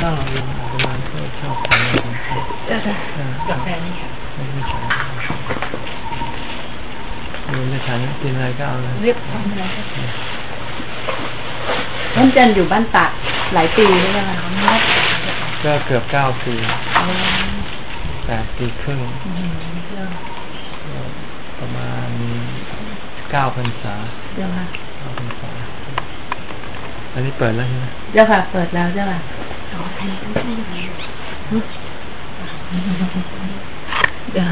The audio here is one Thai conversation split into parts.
ข้าวยังประมาณก็ชอบทานอะไรกันครับกาแฟนี่ค่ะไม่ไม่ฉันมันจะฉันกินอะไรก็เอาเลยเรียบร้อยแล้วท่านจันอยู่บ้านตากหลายปีแล้วนะคะก็เกือบเก้าปีแปดปีครึ่งประมาณเก้าพรรษาเจ้าค่ะเก้าพรรษาอันนี้เปิดแล้วใช่ไหมเจ้าค่ะ เปิดแล้วเจ้าค่ะ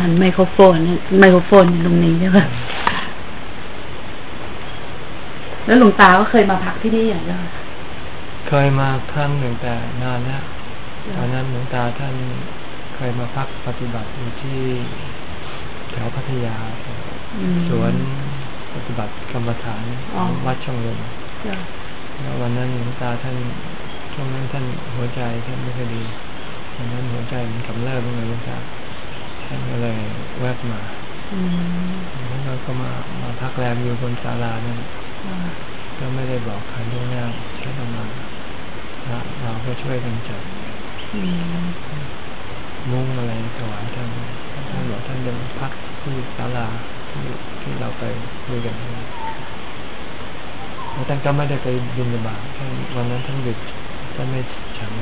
หันไมโครโฟนเนี่ยไมโครโฟนอยู่ตรงนี้เจ้าค่ะแล้วหลวงตาก็เคยมาพักที่นี่อย่างเจ้าค่ะเคยมาครั้งหนึ่งแต่นานแล้วตอนนั้นหลวงตาท่านเคยมาพักปฏิบัติอยู่ที่แถวพัทยาอืมสวนปฏิบัติกรรมฐานอ๋อวัดช่องลมเจ้าแล้ววันนั้นหลวงตาท่าน ช่วงนั้นท่านหัวใจท่านไม่ค่อยดีวันนั้นหัวใจมันกำเริบเลยหลวงตาท่านก็เลยแวบมาอแล้วเราก็มามาพักแรมอยู่บนศาลานั่นอ่าก็ไม่ได้บอกใครล่วงหน้าแค่ประมาณเราเราก็ช่วยกันจัดมุ้งอะไรถวายท่านท่านบอกท่านจะมาพักที่ศาลาที่ที่เราไปคุยกันแล้วท่านก็ไม่ได้ไปบินบาตท่านวันนั้นท่านหยุด ท่านไม่ฉัน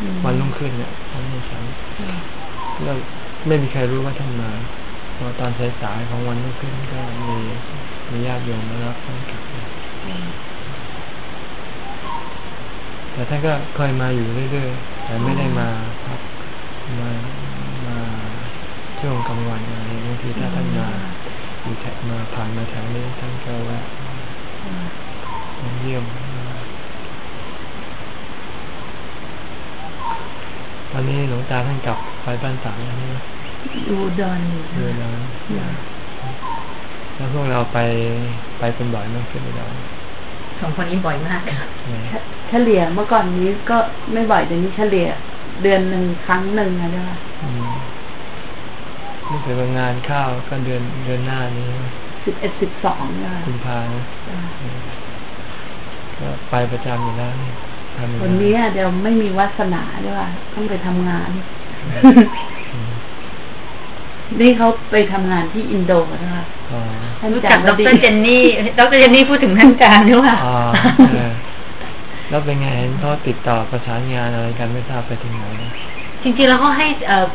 อืมวันรุ่งขึ้นเนี่ยท่านไม่ฉันอ่าแล้วไม่มีใครรู้ว่าท่านมาพอตอนสายๆของวันรุ่งขึ้นก็มีมีญาติโยมมารับท่านกลับแต่ท่านก็เคยมาอยู่เรื่อยๆแต่ไม่ได้มาพักมามาช่วงกลางวันอะไรบางทีถ้าท่านมาอยู่แถวมาผ่านมาแถวนี้ท่านก็แวะมาเยี่ยม ต อนนี้หลวงตาท่านกลับไปบ้านตากแล้วใช่ไหมดูดอนอยู่เรือแล้วแล้วพวกเราไปไปเป็นบ่อยไหมขึ้นไปดอยสองคนนี้บ่อยมากค่ะเนี่ยเฉลี่ยเมื่อก่อนนี้ก็ไม่บ่อยเดี๋ยวนี้เฉลี่ยเดือนหนึ่งครั้งหนึ่งนะเจ้าค่ะอืมนี่ถือว่างานข้าวก็เดือนเดือนหน้านี้สิบเอ็ดสิบสองนะคุณพานะก็ไปประจำอยู่แล้วนี่ทำอยู่ วันนี้เดี๋ยวไม่มีวาสนาด้วยว่าต้องไปทำงานอืมนี่เขาไปทำงานที่อินโดนะคะอ๋อท่านรู้อาจัจากรย์ดวดีรเจนนี่ดรเจนนี่พูดถึงท่านอาจารย์ด้วยว่าอ๋อเออแล้วเป็นไงเห็นเขาติดต่อประสานงานอะไรกันไม่ทราบไปถึงไหนนะจริงๆแล้วเขาให้เอ่อ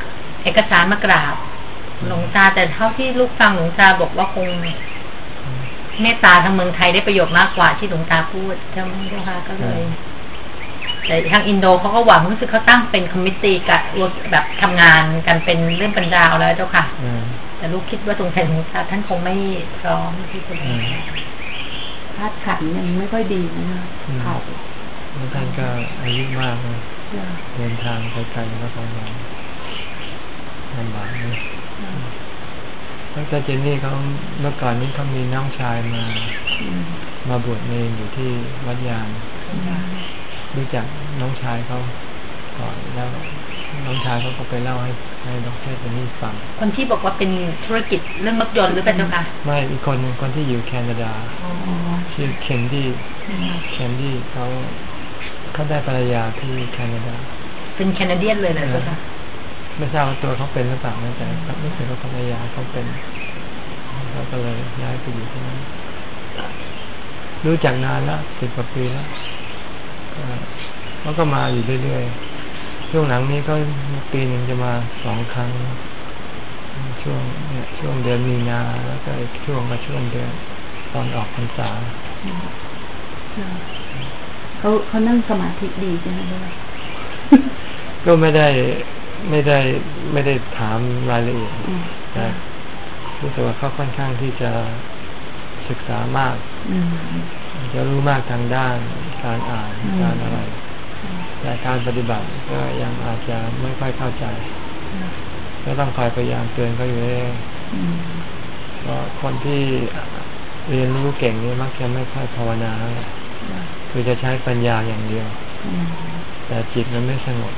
เอกสารมากราบหลวงตาแต่เท่าที่ลูกฟังหลวงตาบอกว่าคงเมตตาทางเมืองไทยได้ประโยชน์มากกว่าที่หลวงตาพูดเจ้าไหมเจ้าค่ะก็เลย แต่ทางอินโดเขาก็หวังรู้สึกเขาตั้งเป็นคอมมิตตี้กับแบบทำงานกันเป็นเรื่องเป็นราวแล้วเจ้าค่ะอืมแต่ลูกคิดว่าสงสัยหลวงตาท่านคงไม่พร้อมที่จะอืมธาตุขันธ์ยังไม่ค่อยดีนะคะอืมเขาแล้วท่านก็อายุมากนะจ้ะเดินทางไกลๆก็คงลำบากนะตั้งแต่เจนนี่เขาเมื่อก่อนนี้เขามีน้องชายมาอืมมาบวชเนรอยู่ที่วัดยาง รู้จักน้องชายเขาก่อนแล้วน้องชายเขาก็ไปเล่าให้ให้ดรเจนนี่ฟัง คนที่บอกว่าเป็นธุรกิจเรื่องรถยนต์หรือเปล่าเจ้าค่ะไม่อีกคนหนึ่งคนที่อยู่แคนาดาอ๋อชื่อเคนดี้เคนดี้เขาเขาได้ภรรยาที่แคนาดา เป็นแคนาเดียนเลยนะเจ้าค่ะไม่ทราบว่าตัวเขาเป็นหรือเปล่านะแต่ครับไม่ถึงว่าภรรยาเขาเป็นเขาก็เลยย้ายไปอยู่ที่นั่นรู้จักนานแล้วสิบกว่าปีแล้วก็ เขาก็มาอยู่เรื่อยๆ ช่วงหลังนี้ก็ปีหนึ่งจะมาสองครั้ง ช่วงเนี่ยช่วงเดือนมีนา แล้วก็อีกช่วงก็ช่วงเดือนตอนออกพรรษาเขาเขานั่งสมาธิดีใช่ไหมด้วยก็ไม่ได้ไม่ได้ไม่ได้ถามรายละเอียดอืมแต่รู้สึกว่าเขาค่อนข้างที่จะศึกษามากอืม จะรู้มากทางด้านการอ่านการอะไร แต่การปฏิบัติก็ยังอาจจะไม่ค่อยเข้าใจ ก็ต้องคอยพยายามเตือนเขาอยู่เรื่อยเพราะคนที่เรียนรู้เก่งนี่มักจะไม่ค่อยภาวนาคือจะใช้ปัญญาอย่างเดียว แต่จิตมันไม่สงบ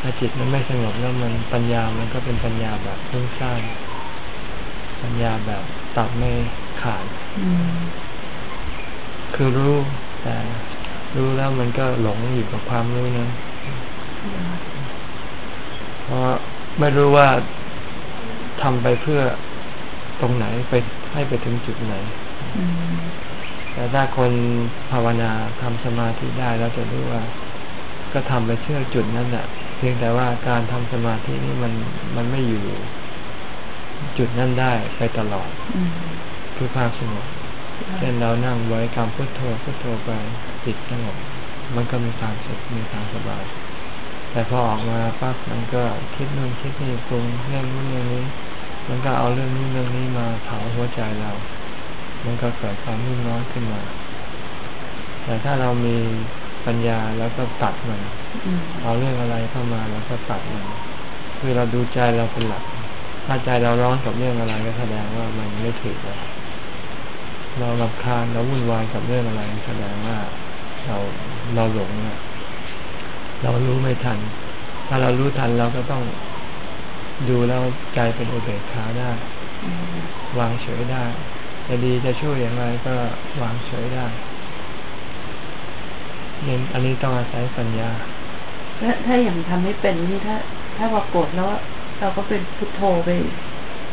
ถ้าจิตมันไม่สงบแล้วมันปัญญามันก็เป็นปัญญาแบบฟุ้งซ่านปัญญาแบบตัดไม่ขาดอื คือรู้แต่รู้แล้วมันก็หลงอยู่กับความรู้นะเพราะไม่รู้ว่าทำไปเพื่อตรงไหนไปให้ไปถึงจุดไหนแต่ถ้าคนภาวนาทำสมาธิได้แล้วจะรู้ว่า ก็ทำไปเชื่อจุดนั้นแหละเพียงแต่ว่าการทำสมาธินี่มันมันไม่อยู่ จุดนั้นได้ไปตลอดคือความสงบ เช่นเรานั่งไว้กรรพุทโธพุทโธไปจิตสงบมันก็มีความสุขมีความสบาย แต่พอออกมาปั๊บมันก็คิดนู่นคิดนี่ปรุงเรื่องนู้นเรื่องนี้ มันก็เอาเรื่องนู้นเรื่องนี้มาเผาหัวใจเรา มันก็เกิดความรุ่มร้อนขึ้นมา แต่ถ้าเรามีปัญญาแล้วก็ตัดมันเอาเรื่องอะไรเข้ามาแล้วก็ตัดมันคือเราดูใจเราเป็นหลัก ถ้าใจเราร้อนกับเรื่องอะไรก็แสดงว่ามันไม่ถูกแล้ว เราลำคาญเราวุ่นวายกับเรื่องอะไร แสดงว่าเราเราหลงนะเรารู้ไม่ทัน ถ้าเรารู้ทันเราก็ต้องดูแล้วใจเป็นอุเบกขาได้วางเฉยได้ จะดีจะช่วยอย่างไรก็วางเฉยได้เนี่ยอันนี้ต้องอาศัยปัญญาถ้าถ้าอย่างทำไม่เป็นนี่ถ้า ถ้าว่าโกรธแล้ว เราก็เป็นพุทโธไป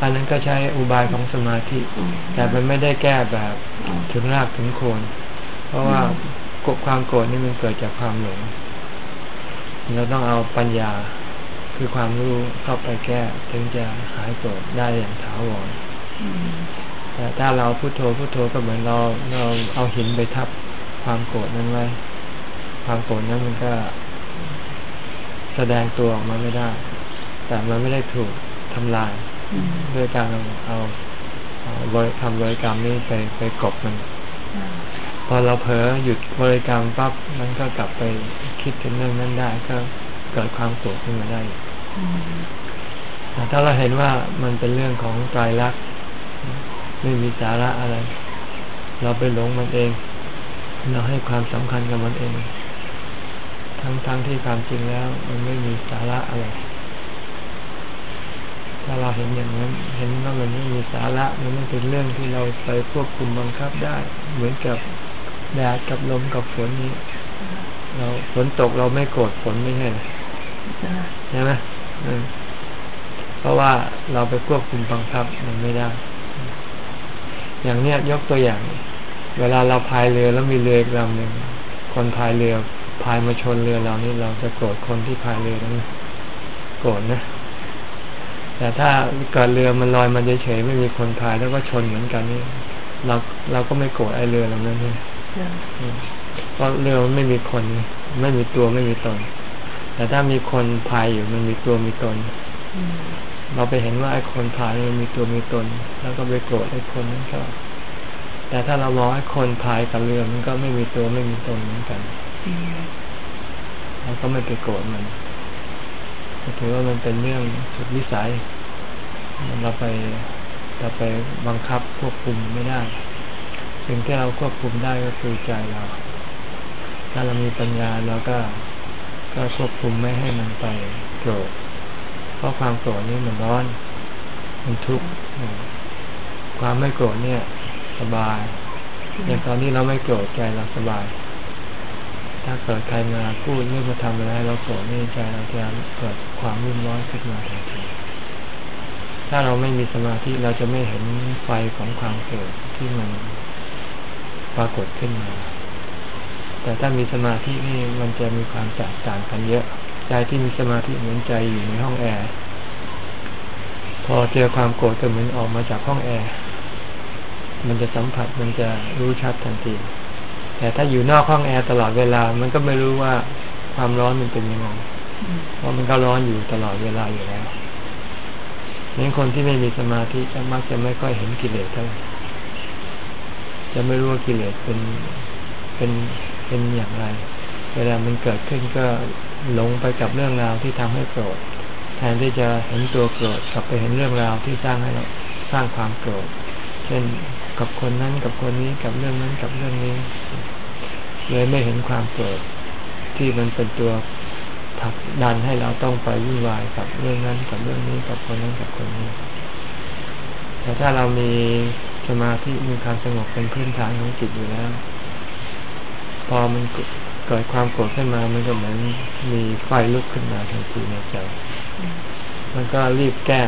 อันนั้นก็ใช้อุบายของสมาธิ แต่มันไม่ได้แก้แบบถึงรากถึงโคน เพราะว่ากบความโกรธนี่มันเกิดจากความหลงเราต้องเอาปัญญาคือความรู้เข้าไปแก้ถึงจะหายโกรธได้อย่างถาวรแต่ถ้าเราพุโทโธพุโทโธก็เหมือนเราเราเอาหินไปทับความโกรธนั้นไว้ ความโกรธนั้นมันก็แสดงตัวออกมาไม่ได้ แต่มันไม่ได้ถูกทำลาย ด้วยการเอาบริทำบริกรรมนี่ไปไปกบมัน พอเราเผลอหยุดบริกรรมปั๊บมันก็กลับไปคิดถึงเรื่องนั้นได้ ก็เกิดความโกรธขึ้นมาได้ถ้าเราเห็นว่ามันเป็นเรื่องของใจรักไม่มีสาระอะไร เราไปหลงมันเอง เราให้ความสำคัญกับมันเอง ทั้งๆทที่ความจริงแล้ว มันไม่มีสาระอะไร ถ้าเราเห็นอย่างนั้น เห็นว่ามันไม่มีสาระ มันไม่เป็นเรื่องที่เราไปควบคุมบังคับได้ เหมือนกับแดดกับลมกับฝนนี้ เราฝนตกเราไม่โกรธฝนไม่ใช่ใช่ไหมเพราะว่าเราไปควบคุมบังคับมันไม่ได้ อย่างเนี้ยยกตัวอย่าง เวลาเราพายเรือแล้วมีเรือลำหนึ่งคนพายเรือพายมาชนเรือเรานี่เราจะโกรธคนที่พายเรือนั้นโกรธนะ แต่ถ้าเกิดเรือมันลอยมันเฉยๆไม่มีคนพายแล้วก็ชนเหมือนกันนี่เราเราก็ไม่โกรธไอ้เรือลำนั้นนี่เพราะเรือมันไม่มีคน ไม่มีตัวไม่มีตน แต่ถ้ามีคนพายอยู่มันมีตัวมีตน เราไปเห็นว่าไอ้คนพายมันมีตัวมีตน แล้วก็ไปโกรธไอ้คนนั้นก็แต่ถ้าเรามองไอ้คนพายกับเรือมันก็ไม่มีตัวไม่มีตนเหมือนกันเราก็ไม่ไปโกรธมัน ถือว่ามันเป็นเรื่องสุดวิสัย เราไปเราไปบังคับควบคุมไม่ได้สิ่งที่เราควบคุมได้ก็คือใจเรา ถ้าเรามีปัญญาเราก็ก็ควบคุมไม่ให้มันไปโกรธ เพราะความโกรธนี่มันร้อน มันทุกข์ความไม่โกรธเนี่ย สบายอย่างตอนนี้เราไม่โกรธใจเราสบาย ถ้าเกิดใครมาพูดเรื่องมาทำอะไรเราโกรธนี่ใจเราจะเกิดความรุ่มร้อนขึ้นมาทันทีถ้าเราไม่มีสมาธิเราจะไม่เห็นไฟของความเกิดที่มันปรากฏขึ้นมา แต่ถ้ามีสมาธินี่มันจะมีความแตกต่างกันเยอะ ใจที่มีสมาธิเหมือนใจอยู่ในห้องแอร์ พอเจอความโกรธก็เหมือนออกมาจากห้องแอร์ มันจะสัมผัสมันจะรู้ชัดทันที แต่ถ้าอยู่นอกห้องแอร์ตลอดเวลา มันก็ไม่รู้ว่าความร้อนมันเป็นยังไงเพราะมันก็ร้อนอยู่ตลอดเวลาอยู่แล้วนั้นคนที่ไม่มีสมาธิจะมักจะไม่ค่อยเห็นกิเลสเท่าไหร่จะไม่รู้ว่ากิเลสเป็นเป็นเป็นอย่างไร เวลามันเกิดขึ้นก็หลงไปกับเรื่องราวที่ทำให้โกรธแทนที่จะเห็นตัวโกรธกลับไปเห็นเรื่องราวที่สร้างให้เราสร้างความโกรธ เช่นกับคนนั้นกับคนนี้กับเรื่องนั้นกับเรื่องนี้ เลยไม่เห็นความโกรธที่มันเป็นตัวผลักดันให้เราต้องไปวุ่นวายกับเรื่องนั้นกับเรื่องนี้กับคนนั้นกับคนนี้ แต่ถ้าเรามีสมาธิมีความสงบเป็นพื้นฐานของจิตอยู่แล้ว พอมันเกิดความโกรธขึ้นมา มันก็เหมือนมีไฟลุกขึ้นมาทันทีในใจมันก็รีบแก้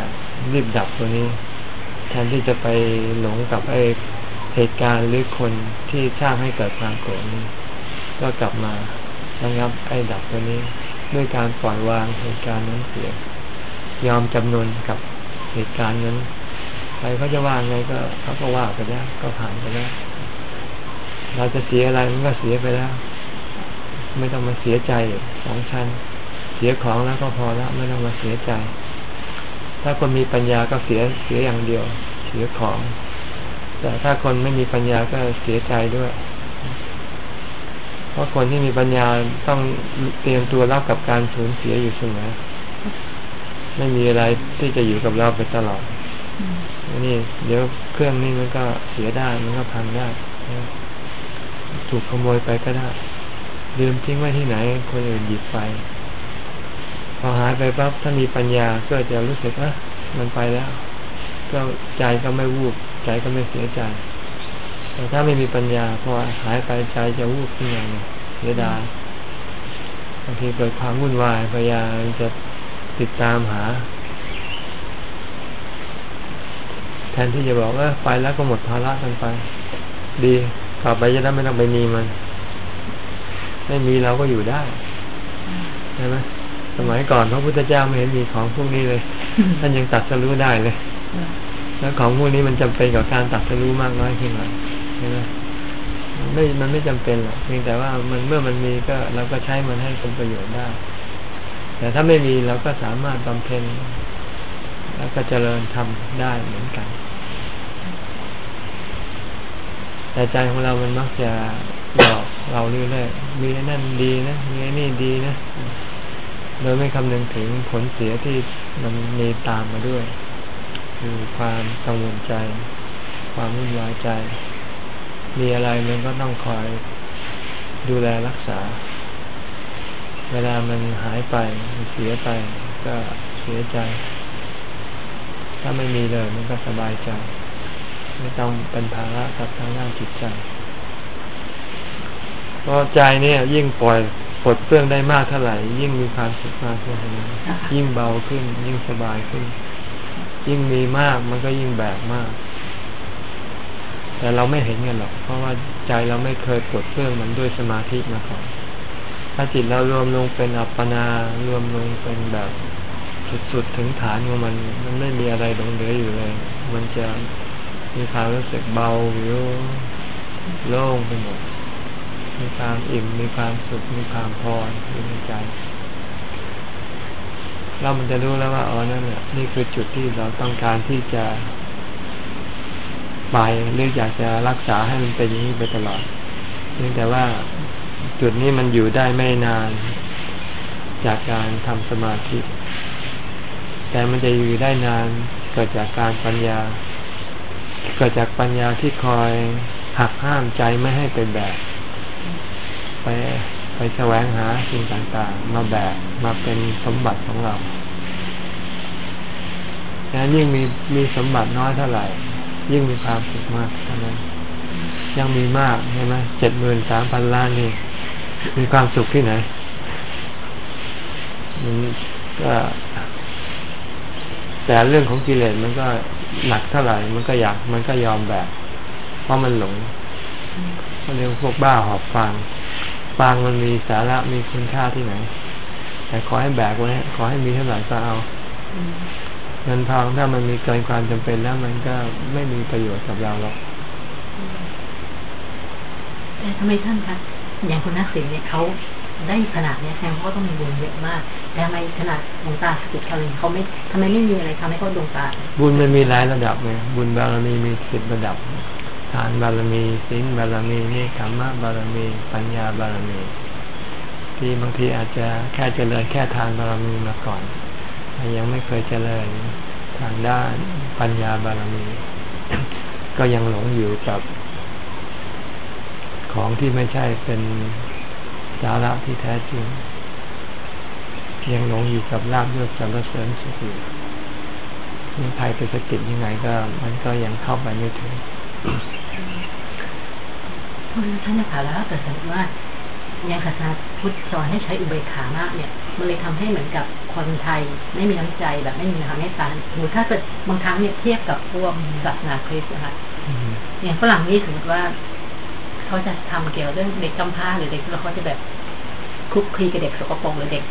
รีบดับตัวนี้ แทนที่จะไปหลงกับไอเหตุการณ์หรือคนที่สร้างให้เกิดความโกรธนี้ ก็กลับมาระงับไอ้ดับตัวนี้ด้วยการปล่อยวางเหตุการณ์นั้นเสียยอมจำนนกับเหตุการณ์นั้นใครเขาจะว่าไงก็เขาก็ว่าไปแล้วก็ผ่านไปแล้วเราจะเสียอะไรมันก็เสียไปแล้ว ไม่ต้องมาเสียใจสองชั้น เสียของแล้วก็พอแล้วไม่ต้องมาเสียใจ ถ้าคนมีปัญญาก็เสียเสียอย่างเดียว เสียของ แต่ถ้าคนไม่มีปัญญาก็เสียใจด้วย เพราะคนที่มีปัญญาต้องเตรียมตัวรับกับการสูญเสียอยู่เสมอไม่มีอะไรที่จะอยู่กับเราไปตลอดนี่ เดี๋ยวเครื่องนี้มันก็เสียได้มันก็พังได้ถูกขโมยไปก็ได้ลืมทิ้งไว้ที่ไหน คนอื่นหยิบไป พอหายไปปั๊บถ้ามีปัญญาก็จะรู้สึกว่ามันไปแล้ว ก็ใจก็ไม่วูบใจก็ไม่เสียใจแต่ถ้าไม่มีปัญญาพอหายไปใจจะวูบขึ้นมาเสียดายบางทีเกิดความวุ่นวายพยายามจะติดตามหา แทนที่จะบอกว่าไปแล้วก็หมดภาระกันไป ดีต่อไปจะได้ไม่ต้องไปมีมัน ไม่มีเราก็อยู่ได้ใช่ไหม สมัยก่อนพระพุทธเจ้าไม่เห็นมีของพวกนี้เลย ท่านยังตัดสรู้ได้เลย แล้วของพวกนี้มันจำเป็นกับการตัดสรู้มากน้อยเพียงไรใช่ไหมไม่มันไม่จำเป็นหรอกเพียงแต่ว่ามันเมื่อมันมีก็เราก็ใช้มันให้เป็นประโยชน์ได้ แต่ถ้าไม่มีเราก็สามารถบำเพ็ญแล้วก็เจริญทำได้เหมือนกัน แต่ใจของเรามันมักจะหลอกเราเรื่อยๆมีนั่นดีนะ มีนี่ดีนะ โดยไม่คำนึงถึงผลเสียที่มันมีตามมาด้วย คือความกังวลใจ ความวุ่นวายใจ มีอะไรมันก็ต้องคอยดูแลรักษา เวลามันหายไปมันเสียไปก็เสียใจ ถ้าไม่มีเลยมันก็สบายใจ ไม่ต้องเป็นภาระกับทางด้านจิตใจเพราะใจเนี่ยยิ่งปล่อย ปลดเปลื้องได้มากเท่าไหร่ ยิ่งมีความสุขมากเท่านั้นยิ่งเบาขึ้น ยิ่งสบายขึ้น ยิ่งมีมากมันก็ยิ่งแบกมาก แต่เราไม่เห็นกันหรอก เพราะว่าใจเราไม่เคยปลดเปลื้องมันด้วยสมาธิมาก่อนถ้าจิตเรารวมลงเป็นอัปปนารวมลงเป็นแบบสุดๆถึงฐานของมัน มันไม่มีอะไรหลงเหลืออยู่เลย มันจะมีความรู้สึกเบาวิวโล่งไปหมด มีความอิ่ม มีความสุข มีความพออยู่ในใจ เรามันจะรู้แล้วว่าอ๋อนั่นแหละนี่คือจุดที่เราต้องการที่จะไปหรืออยากจะรักษาให้มันเป็นอย่างนี้ไปตลอดเพียงแต่ว่าจุดนี้มันอยู่ได้ไม่นาน จากการทำสมาธิ แต่มันจะอยู่ได้นานเกิดจากการปัญญา เกิดจากปัญญาที่คอยหักห้ามใจไม่ให้เป็นแบบ ไปไปแสวงหาสิ่งต่างๆ มาแบกมาเป็นสมบัติของเราดังนั้นยิ่งมีมีสมบัติน้อยเท่าไหร่ ยิ่งมีความสุขมากเท่านั้น ยังมีมากใช่ไหมเจ็ดหมื่นสามพันล้านนี่มีความสุขที่ไหนมันก็แต่เรื่องของกิเลสมันก็หนักเท่าไหร่ มันก็อยากมันก็ยอมแบกเพราะมันหลงเขาเรียกพวกบ้าหอบฟาง ฟางมันมีสาระมีคุณค่าที่ไหน แต่ขอให้แบกไว้ขอให้มีเท่าไหร่ก็เอาเงินทองถ้ามันมีเกินความจำเป็นแล้วมันก็ไม่มีประโยชน์กับเราหรอกแต่ทำไมท่านคะอย่างคุณนักศิลป์เนี่ยเขาได้ขนาดเนี้ยแสดงว่าเขาต้องมีบุญเยอะมากแต่ทำไมขนาดดวงตาสกิดเขาเองเขาไม่ทำไมไม่มีอะไรทำให้เขาดวงตา บุญมันมีหลายระดับไงบุญบารมีมีสิบระดับ ทานบารมีศีลบารมีนี่ขมมะบารมี ปัญญาบารมี ที่บางทีอาจจะแค่เจริญแค่ทานบารมีมาก่อนยังไม่เคยเจริญทางด้านปัญญาบารมี ก็ยังหลงอยู่กับของที่ไม่ใช่เป็นสาระที่แท้จริง ยังหลงอยู่กับลาบยศสรรเสริญสุขอยู่ยังใครไปสะกิดยังไงก็ มันก็ยังเข้าไปไม่ถึง เพราะท่านนะคะแล้วถ้าเกิดสมมติว่าย่างศาสนาพุทธสอนให้ใช้อุเบกขามากเนี่ยมันเลยทำให้เหมือนกับคนไทย ไม่มีน้ำใจแบบไม่มีความเมตตาหรือถ้าเกิดบางครั้งเนี่ยเทียบกับพวกศาสนาคริสต์นะคะอย่างฝรั่งนี่สมมติว่า เขาจะทำเกี่ยวกับเรื่องเด็กกำพร้าหรือเด็กแล้วเขาจะแบบคุกคีกับเด็กสกปรกหรือเด็ก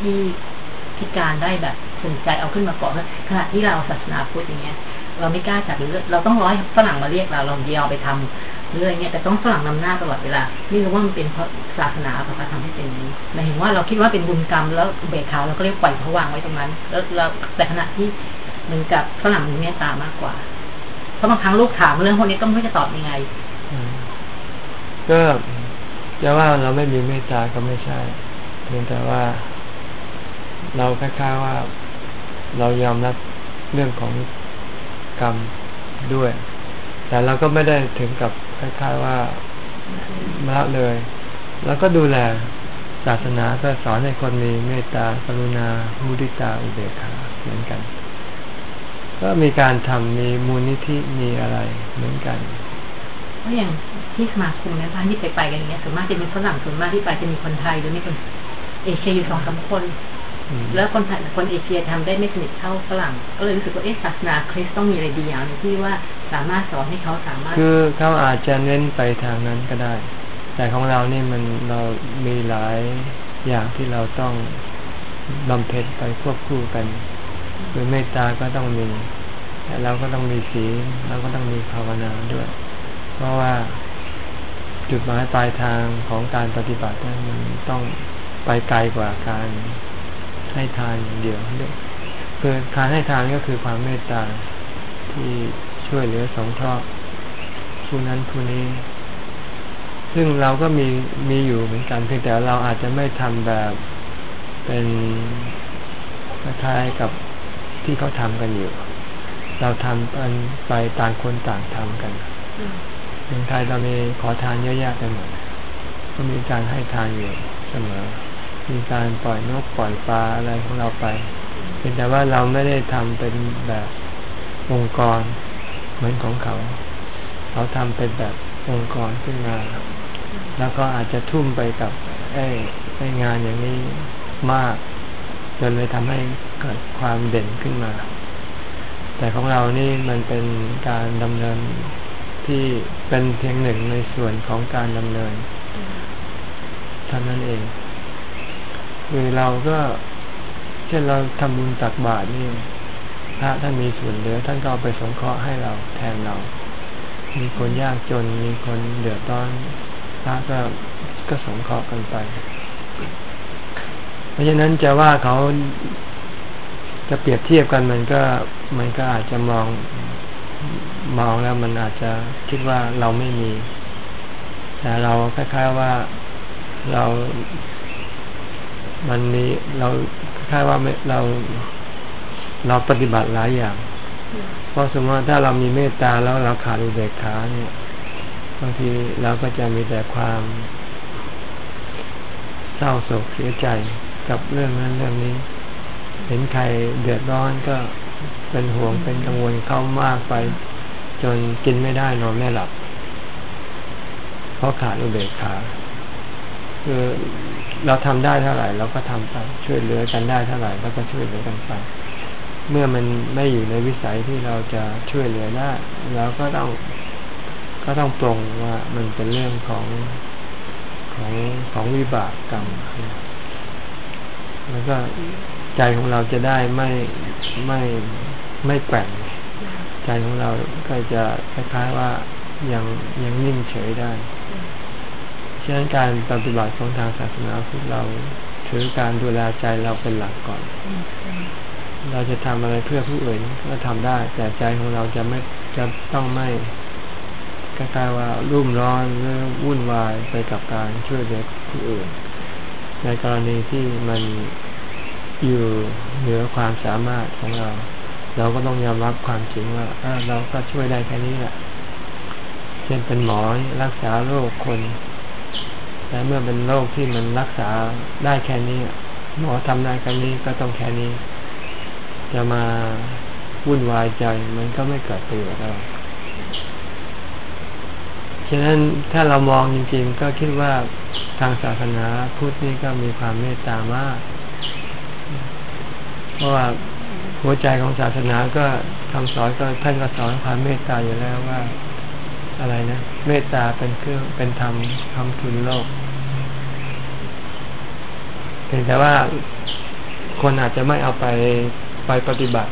ที่พิการได้แบบ สนใจเอาขึ้นมาก่อนขณะที่เราศาสนาพุทธอย่างเงี้ย เราไม่กล้าจับหรือเราต้องร้อยฝรั่งมาเรียกเราเราเดียวไปทำหรืออะไรเงี้ยแต่ต้องฝรั่งนำหน้าตลอดเวลานี่รู้ว่ามันเป็นเพราะศาสนาเขาทำให้เป็นนี้หมายถึงว่าเราคิดว่าเป็นบุญกรรมแล้วเบรกเขาเราก็เรียกปล่อยเขาวางไว้ตรงนั้น แล้วเราแต่ขณะที่เหมือนกับฝรั่งมีเมตตามากกว่าเพราะบางครั้งลูกถามเรื่องพวกนี้ก็ไม่รู้จะตอบยังไงก็จะว่าเราไม่มีเมตตาก็ไม่ใช่เพียงแต่ว่า เราคล้ายๆว่า เรายอมรับเรื่องของกรรมด้วย แต่เราก็ไม่ได้ถึงกับคล้ายๆว่าละเลย แล้วก็ดูแลศาสนาก็สอนให้คนมีเมตตากรุณามุทิตาอุเบกขาเหมือนกัน ก็มีการทำมีมูลนิธิมีอะไรเหมือนกันเพราะอย่างที่สมาคมนะคะที่ไปไปกันอย่างเงี้ยส่วนมากจะมีฝรั่งส่วนมากที่ไปจะมีคนไทยหรือมีคนเอเชียอยู่สองสามคน แล้วคนไทยคนเอเชียทำได้ไม่สนิทเท่าฝรั่ง ก็เลยรู้สึกว่าเอ๊ะศาสนาคริสต์ต้องมีอะไรดีอย่างหนึงที่ว่าสามารถสอนให้เขาสามารถ คือเขาอาจจะเน้นไปทางนั้นก็ได้ แต่ของเรานี่มันเรามีหลายอย่างที่เราต้องบำเพ็ญไปควบคู่กันคือเมตตาก็ต้องมีแต่เราก็ต้องมีศีลเราก็ต้องมีภาวนาด้วย เพราะว่าจุดหมายปลายทางของการปฏิบัตินั้นมันต้องไปไกลกว่าการ ให้ทานอย่างเดียวด้วยคือการให้ทานก็คือความเมตตาที่ช่วยเหลือสงเคราะห์ผู้นั้นผู้นี้ ซึ่งเราก็มีมีอยู่เหมือนกันเพียงแต่เราอาจจะไม่ทำแบบเป็นคล้ายๆกับที่เขาทำกันอยู่ เราทำกันไปต่างคนต่างทำกันเมืองไทยเรามีขอทานเยอะแยะไปหมดก็มีการให้ทานอยู่เสมอ มีการปล่อยนกปล่อยปลาอะไรของเราไปเพียงแต่ว่าเราไม่ได้ทำเป็นแบบองค์กรเหมือนของเขา เขาทำเป็นแบบองค์กรขึ้นมา แล้วก็อาจจะทุ่มไปกับไอ้ไอ้งานอย่างนี้มาก จนเลยทำให้เกิดความเด่นขึ้นมา แต่ของเรานี่มันเป็นการดำเนินที่เป็นเพียงหนึ่งในส่วนของการดำเนินเท่านั้นเอง คือเราก็เช่นเราทำบุญตักบาตรนี่พระท่านมีส่วนเหลือ ท่านก็เอาไปสงเคราะห์ให้เราแทนเรา มีคนยากจนมีคนเดือดร้อนพระก็ก็สงเคราะห์กันไป เพราะฉะนั้นจะว่าเขาจะเปรียบเทียบกันมันก็มันก็อาจจะมองมองแล้วมันอาจจะคิดว่าเราไม่มี แต่เราคล้ายๆว่าเรา มันมีเราคล้ายๆว่าไม่เราเราปฏิบัติหลายอย่าง เพราะสมมติว่าถ้าเรามีเมตตาแล้วเราขาดอุเบกขาเนี่ยบางทีเราก็จะมีแต่ความเศร้าโศกเสียใจกับเรื่องนั้นเรื่องนี้ เห็นใครเดือดร้อนก็เป็นห่วงเป็นกังวลเข้ามากไป จนกินไม่ได้นอนไม่หลับ เพราะขาดอุเบกขา คือเราทำได้เท่าไหร่เราก็ทำไปช่วยเหลือกันได้เท่าไหร่เราก็ช่วยเหลือกันไปเมื่อมันไม่อยู่ในวิสัยที่เราจะช่วยเหลือได้เราก็ต้องก็ต้องปรงว่ามันเป็นเรื่องของของของวิบากกรรมแล้วก็ใจของเราจะได้ไม่ไม่ไม่แกว่งใจของเราก็จะคล้ายๆว่ายังยังนิ่งเฉยได้ ฉะนั้นการปฏิบัติของทางศาสนาพุทธเราถือการดูแลใจเราเป็นหลักก่อน เราจะทำอะไรเพื่อผู้อื่นก็ทำได้ แต่ใจของเราจะไม่จะต้องไม่คล้ายๆว่ารุ่มร้อนหรือวุ่นวายไปกับการช่วยเหลือผู้อื่น ในกรณีที่มันอยู่เหนือความสามารถของเรา เราก็ต้องยอมรับความจริงว่าเราก็ช่วยได้แค่นี้แหละเช่นเป็นหมอรักษาโรคคน แต่เมื่อเป็นโรคที่มันรักษาได้แค่นี้หมอทำได้แค่นี้ก็ต้องแค่นี้ จะมาวุ่นวายใจมันก็ไม่เกิดประโยชน์อะไรฉะนั้นถ้าเรามองจริง ๆ ก็คิดว่าทางศาสนาพุทธนี่ก็มีความเมตตามาก เพราะว่าหัวใจของศาสนาก็คำสอนก็ท่านก็สอนความเมตตาอยู่แล้วว่า อะไรนะ เมตตาเป็นเครื่องเป็นธรรมทำทุนโลกเพียงแต่ว่าคนอาจจะไม่เอาไปไปปฏิบัติ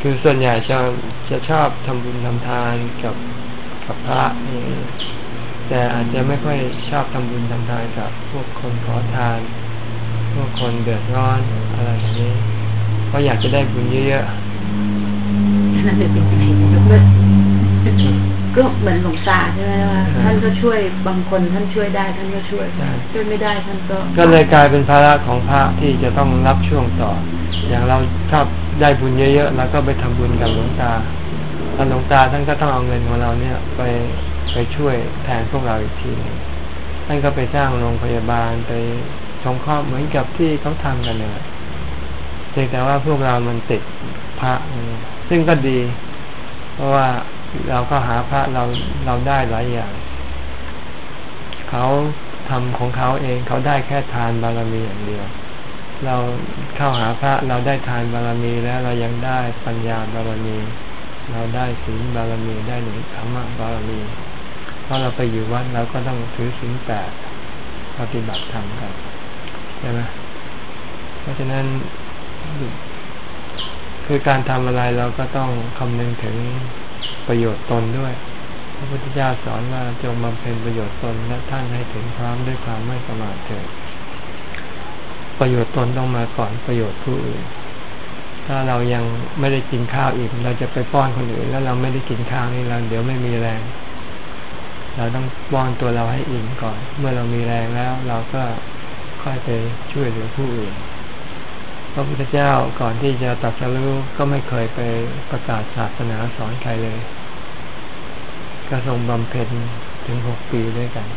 คือส่วนใหญ่จะจะชอบทำบุญทำทานกับกับพระนี่แต่อาจจะไม่ค่อยชอบทำบุญทำทานกับ พวกคนขอทาน พวกคนเดือดร้อนอะไรอย่างนี้ เพราะอยากจะได้บุญเยอะๆ ก็เหมือนหลวงตาใช่ไหมว่าท่านก็ช่วยบางคนท่านช่วยได้ท่านก็ช่วยช่วยไม่ได้ท่านก็ ก็เลยกลายเป็นภาระของพระที่จะต้องรับช่วงต่อ อย่างเราถ้าได้บุญเยอะๆแล้วก็ไปทำบุญกับหลวงตาท่านหลวงตาท่านก็ต้องเอาเงินของเราเนี่ย ไปไปช่วยแทนพวกเราอีกทีท่านก็ไปสร้างโรงพยาบาลไปสงเคราะห์เหมือนกับที่เขาทำกันเลยเพียงแต่ว่าพวกเรามันติดพระซึ่งก็ดี เพราะว่า เราก็หาพระเราเราได้หลายอย่าง เขาทำของเขาเองเขาได้แค่ทานบารมีอย่างเดียว เราเข้าหาพระเราได้ทานบารมีแล้วเรายังได้ปัญญาบารมี เราได้ศีลบารมีได้หนึ่งธรรมบารมีเพราะเราไปอยู่วัดเราก็ต้องถือศีลแปดปฏิบัติธรรมกันใช่ไหมเพราะฉะนั้นคือการทำอะไรเราก็ต้องคำนึงถึง ประโยชน์ตนด้วย พระพุทธเจ้าสอนว่าจงบำเพ็ญประโยชน์ตนและท่านให้ถึงพร้อมด้วยความไม่ประมาทเถิดประโยชน์ตนต้องมาก่อนประโยชน์ผู้อื่น ถ้าเรายังไม่ได้กินข้าวอิ่มเราจะไปป้อนคนอื่น แล้วเราไม่ได้กินข้าวนี่เราเดี๋ยวไม่มีแรง เราต้องป้อนตัวเราให้อิ่มก่อน เมื่อเรามีแรงแล้ว เราก็ค่อยไปช่วยเหลือผู้อื่นพระพุทธเจ้าก่อนที่จะตัดสรู้ก็ไม่เคยไปประกาศศาสนาสอนใครเลย ก็ทรงบำเพ็ญถึงหกปีด้วยกัน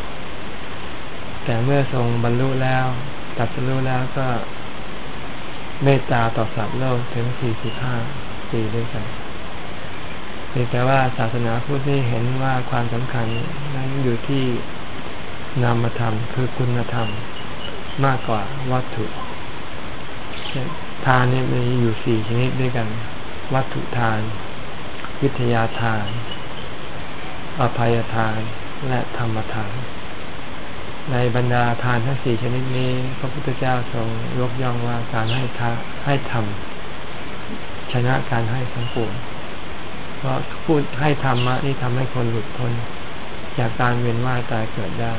แต่เมื่อทรงบรรลุแล้วตัดสรู้แล้วก็เมตตาต่อสัตว์โลกถึงสี่สิบห้าปีด้วยกันแต่ว่าศาสนาพุทธนี่เห็นว่าความสำคัญนั้นอยู่ที่นามธรรมคือคุณธรรมมากกว่าวัตถุ ทานเนี่ยมีอยู่สี่ชนิดด้วยกัน วัตถุทาน วิทยาทาน อภัยทานและธรรมทาน ในบรรดาทานทั้งสี่ชนิดนี้ พระพุทธเจ้าทรงยกย่องว่าการให้ทาให้ทำชนะการให้ทั้งปวงเพราะพูดให้ธรรมะนี่ทำให้คนหลุดพ้นจากการเวียนว่ายตายเกิดได้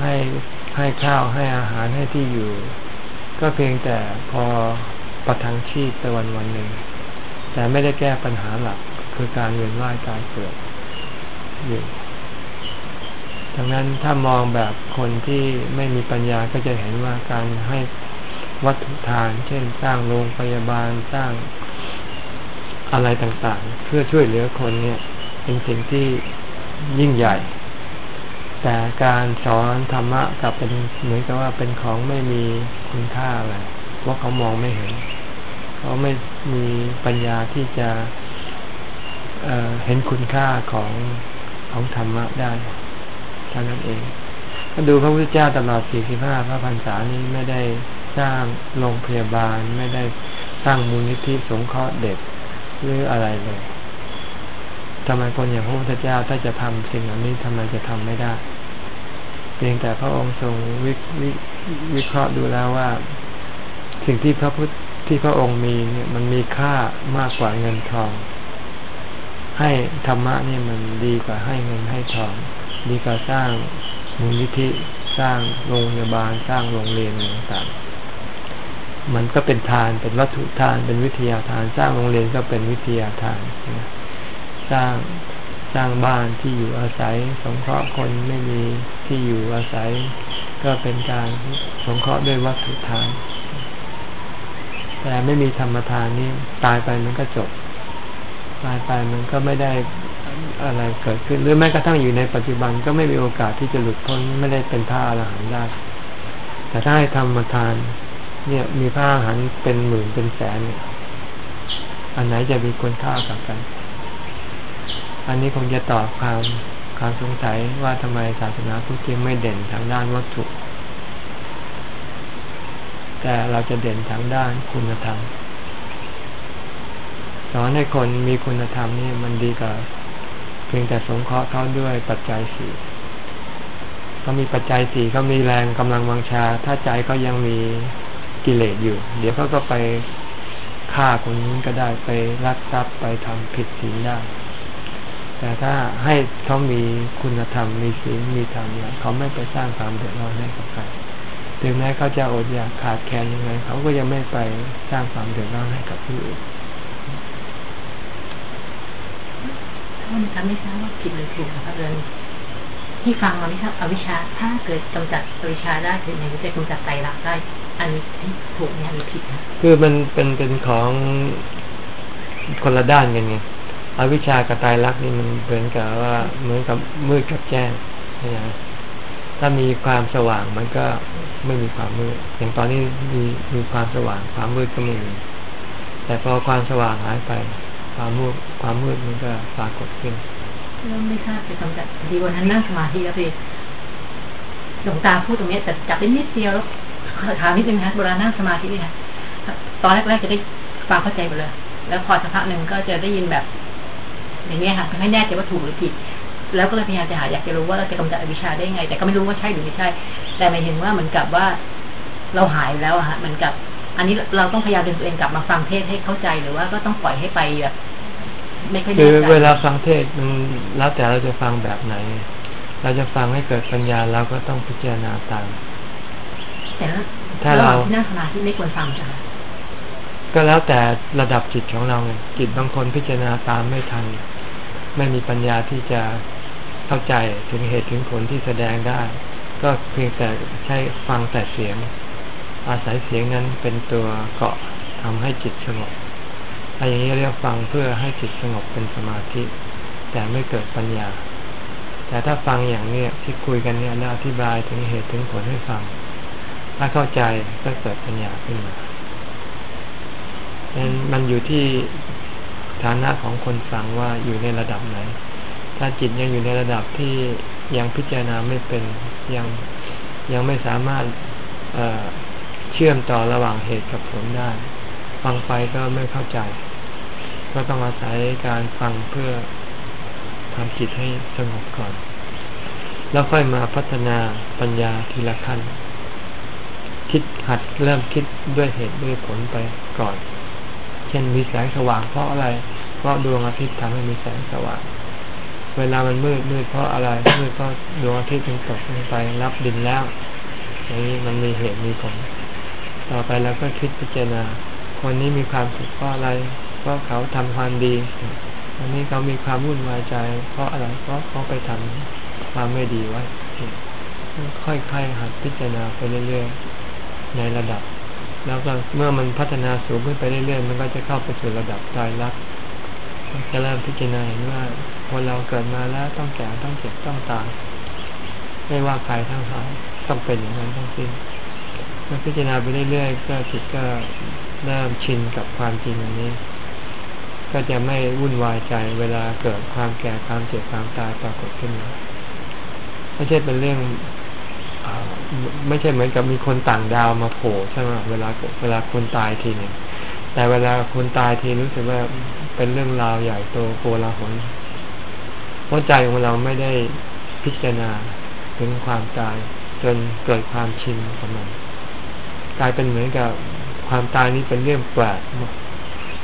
ให้ให้ข้าวให้อาหารให้ที่อยู่ ก็เพียงแต่พอประทังชีพไปวันวันหนึ่ง แต่ไม่ได้แก้ปัญหาหลักคือการเวียนว่ายตายเกิด อยู่ ดังนั้นถ้ามองแบบคนที่ไม่มีปัญญาก็จะเห็นว่าการให้วัตถุทาน เช่น สร้างโรงพยาบาลสร้างอะไรต่างๆ เพื่อช่วยเหลือคนเนี่ย เป็นสิ่งที่ยิ่งใหญ่ แต่การสอนธรรมะกับเป็นเหมือนกับว่าเป็นของไม่มีคุณค่าอะไรเพราะเขามองไม่เห็น เขาไม่มีปัญญาที่จะเเห็นคุณค่าของ ของธรรมะได้เท่านั้นเองก็ดูพระพุทธเจ้าตลอด 45 พระพรรษานี้ไม่ได้สร้างโรงพยาบาล ไม่ได้สร้างมูลนิธิสงเคราะห์เด็กหรืออะไรเลยทำไมคนอย่างพระพุทธเจ้าถ้าจะทำสิ่งเหล่านี้ทำไมจะทำไม่ได้ เพียงแต่พระองค์ทรงวิววิเคราะห์ดูแล้วว่า สิ่งที่พระพุทธที่พระองค์มีเนี่ยมันมีค่ามากกว่าเงินทอง ให้ธรรมะนี่มันดีกว่าให้เงินให้ทองดีกว่าสร้างมูลนิธิสร้างโรงพยาบาลสร้างโรงเรียนต่างๆมันก็เป็นทานเป็นวัตถุทานเป็นวิทยาทาน สร้างโรงเรียนก็เป็นวิทยาทานสร้างสร้างบ้านที่อยู่อาศัย สงเคราะห์คนไม่มีที่อยู่อาศัย ก็เป็นการสงเคราะห์ด้วยวัตถุทาน แต่ไม่มีธรรมทานนี่ตายไปมันก็จบ ตายไปมันก็ไม่ได้อะไรเกิดขึ้นหรือแม้กระทั่งอยู่ในปัจจุบันก็ไม่มีโอกาสที่จะหลุดพ้นไม่ได้เป็นพระอรหันต์ได้ แต่ถ้าให้ธรรมทาน เนี่ยมีพระอรหันต์เป็นหมื่นเป็นแสนเนี่ยอันไหนจะมีคุณค่ากับกัน อันนี้คงจะตอบความความสงสัยว่าทำไมศาสนาพุทธจึงไม่เด่นทางด้านวัตถุ แต่เราจะเด่นทางด้านคุณธรรม สอนให้คนมีคุณธรรมนี่มันดีกว่าเพียงแต่สงเคราะห์เขาด้วยปัจจัยสี่เขามีปัจจัยสี่เขามีแรงกำลังวังชา ถ้าใจเขายังมีกิเลสอยู่ เดี๋ยวเขาก็ไปฆ่าคนนี้ก็ได้ไปรักทรัพย์ไปทำผิดศีลได้ แต่ถ้าให้เขามีคุณธรรมมีศีลมีธรรมเนี่ยเขาไม่ไปสร้างความเดือดร้อนให้กับใครถึงแม้เขาจะอดอยากขาดแคลนยังไงเขาก็ยังไม่ไปสร้างความเดือดร้อนให้กับผู้อื่น ท่านคะไม่ทราบว่าผิดหรือถูกนะครับเรื่องที่ฟังมาไม่ทราบอวิชชา ถ้าเกิดกำจัดอวิชชาได้ถึงไหนจะกำจัดไตรลักษณ์ได้ อันนี้ถูกเนี่ยหรือผิดนะคือมันเป็นเป็นของคนละด้านกันไงอวิชากับไตรลักษณ์นี่มันเหมือนกับว่าเหมือนกับมืดกับแจ้งนะถ้ามีความสว่างมันก็ไม่มีความมืดอย่างตอนนี้มีมีความสว่างความมืดก็มีแต่พอความสว่างหายไป ความมืดความมืดมันก็ปรากฏขึ้นเริ่มไม่ทราบจะกำจัดดีวันนั้นนั่งสมาธิแล้วพี่หลวงตาพูดตรงนี้แต่จับได้นิดเดียวแล้วถามนิดนึงนะโบราณนั่งสมาธิเนี่ยตอนแรกๆจะได้ฟังเข้าใจหมดเลย แล้วพอสักพักหนึ่งก็จะได้ยินแบบ อย่างนี้ค่ะไม่แน่ใจว่าถูกหรือผิด แล้วก็เลยพยายามจะหาอยากจะรู้ว่าเราจะกำจัดอวิชชาได้ไง แต่ก็ไม่รู้ว่าใช่หรือไม่ใช่ แต่หมายถึงว่าเหมือนกับว่าเราหายแล้วอะฮะเหมือนกับ อันนี้เราต้องพยายามดึงตัวเองกลับมาฟังเทศให้เข้าใจหรือว่าก็ต้องปล่อยให้ไปแบบคือเวลาฟังเทศมันแล้วแต่เราจะฟังแบบไหน เราจะฟังให้เกิดปัญญาเราก็ต้องพิจารณาตามแต่ถ้าเราที่นั่งสมาธิไม่ควรฟังจ้ะก็แล้วแต่ระดับจิตของเราจิตบางคนพิจารณาตามไม่ทัน ไม่มีปัญญาที่จะเข้าใจถึงเหตุถึงผลที่แสดงได้ ก็เพียงแต่ใช้ฟังแต่เสียง อาศัยเสียงนั้นเป็นตัวเกาะทำให้จิตสงบอันอย่างนี้เรียกฟังเพื่อให้จิตสงบเป็นสมาธิ แต่ไม่เกิดปัญญา แต่ถ้าฟังอย่างเนี้ยที่คุยกันเนี่ยแล้วอธิบายถึงเหตุถึงผลให้ฟัง ถ้าเข้าใจก็เกิดปัญญาขึ้นมานั้นมันอยู่ที่ฐานะของคนฟังว่าอยู่ในระดับไหน ถ้าจิตยังอยู่ในระดับที่ยังพิจารณาไม่เป็นยังยังไม่สามารถ เชื่อมต่อระหว่างเหตุกับผลได้ ฟังไปก็ไม่เข้าใจ ก็ต้องอาศัยการฟังเพื่อทำจิตให้สงบก่อน แล้วค่อยมาพัฒนาปัญญาทีละขั้น คิดหัดเริ่มคิดด้วยเหตุด้วยผลไปก่อน เช่นมีแสงสว่างเพราะอะไร เพราะดวงอาทิตย์ทำให้มีแสงสว่าง เวลามันมืดมืดเพราะอะไร มืดเพราะดวงอาทิตย์มันตกลงไปรับดินแล้วอย่างนี้มันมีเหตุมีผล ต่อไปแล้วก็คิดพิจารณาคนนี้มีความสุขเพราะอะไร เพราะเขาทำความดีอันนี้เขามีความวุ่นวายใจ เพราะอะไร เพราะเขาไปทำความไม่ดีไว้ค่อยๆหัดพิจารณาไปเรื่อยๆในระดับ แล้วก็เมื่อมันพัฒนาสูงขึ้นไปเรื่อยๆ มันก็จะเข้าไปสู่ระดับใจรักจะเริ่มพิจารณาเห็นว่าคนเราเกิดมาแล้วต้องแก่ต้องเจ็บต้องตายไม่ว่าใครทั้งหลายต้องเป็นอย่างนั้นทั้งสิ้น มื่อพิจารณาไปเรื่อยๆก็จิตก็เริ่มชินกับความจริงอันนี้ ก็จะไม่วุ่นวายใจเวลาเกิดความแก่ความเจ็บความตายปรากฏขึ้นมาไม่ใช่เป็นเรื่องอไม่ใช่เหมือนกับมีคนต่างดาวมาโผล่ใช่ไหมเวลาเวลาคนตายทีหนึ่งแต่เวลาคนตายทีรู้สึกว่าเป็นเรื่องราวใหญ่โตโกลาหลเพราะใจของเราไม่ได้พิจารณาถึงความตาย จนเกิดความชินกับมัน กลายเป็นเหมือนกับความตายนี้เป็นเรื่องแปลก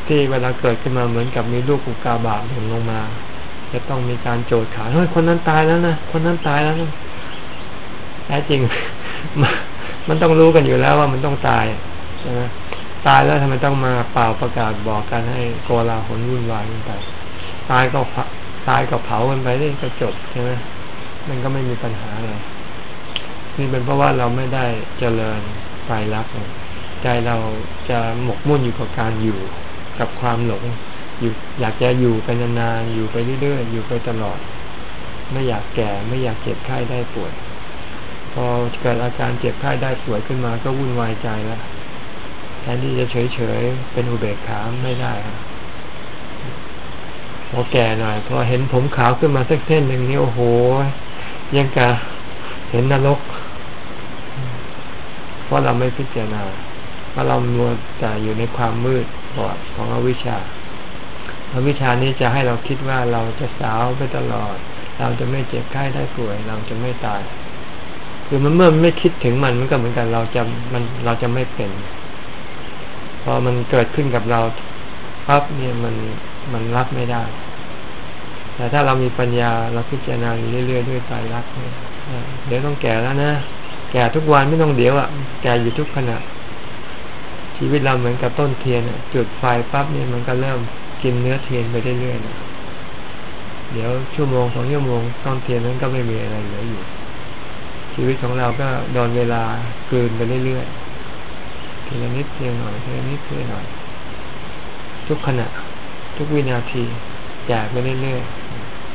ที่เวลาเกิดขึ้นมาเหมือนกับมีลูกอุกาบาตหล่นลงมา จะต้องมีการโจดขาเฮ้ยคนนั้นตายแล้วนะคนนั้นตายแล้วนะแท้จริง มันต้องรู้กันอยู่แล้วว่ามันต้องตายใช่ไหมตายแล้วทำไมต้องมาเป่าประกาศบอกกันให้โกลาหลวุ่นวายกันไปตายก็ตายก็เผากันไปได้ก็จบใช่ไหมมันก็ไม่มีปัญหาอะไรนี่เป็นเพราะว่าเราไม่ได้เจริญ ไฟรักใจเราจะหมกมุ่นอยู่กับการอยู่กับความหลงอยู่อยากจะอยู่ไปนานๆอยู่ไปเรื่อยๆอยู่ไปตลอด ไม่อยากแก่ไม่อยากเจ็บไข้ได้ป่วย พอเกิดอาการเจ็บไข้ได้ป่วยขึ้นมาก็วุ่นวายใจแล้วแทนที่จะเฉยๆเป็นอุเบกขาไม่ได้พอแก่หน่อยพอเห็นผมขาวขึ้นมาสักเส้นหนึ่งนี่โอ้โหยังกะเห็นนรก เพราะเราไม่พิจารณาเพราะเรามัวแต่อยู่ในความมืดบอดของอวิชชาอวิชชานี้จะให้เราคิดว่าเราจะสาวไปตลอด เราจะไม่เจ็บไข้ได้ป่วย เราจะไม่ตายคือมันเมื่อไม่คิดถึงมันมันก็เหมือนกันเราจะมันเราจะไม่เป็น พอมันเกิดขึ้นกับเราปั๊บเนี่ยมันมันรับไม่ได้ แต่ถ้าเรามีปัญญาเราพิจารณาอยู่เรื่อยๆด้วยใจรักเนี่ยเดี๋ยวต้องแก่แล้วนะ แก่ทุกวันไม่ต้องเดี๋ยวอะ แก่อยู่ทุกขณะ ชีวิตเราเหมือนกับต้นเทียนจุดไฟปั๊บเนี่ยมันก็เริ่มกินเนื้อเทียนไปเรื่อยๆเดี๋ยวชั่วโมงสองชั่วโมงต้นเทียนนั้นก็ไม่มีอะไรเหลืออยู่ ชีวิตของเราก็โดนเวลากืนไปเรื่อยๆทีละนิดทีละหน่อยทีละนิดทีละหน่อย ทุกขณะ ทุกวินาทีแจกไปเรื่อย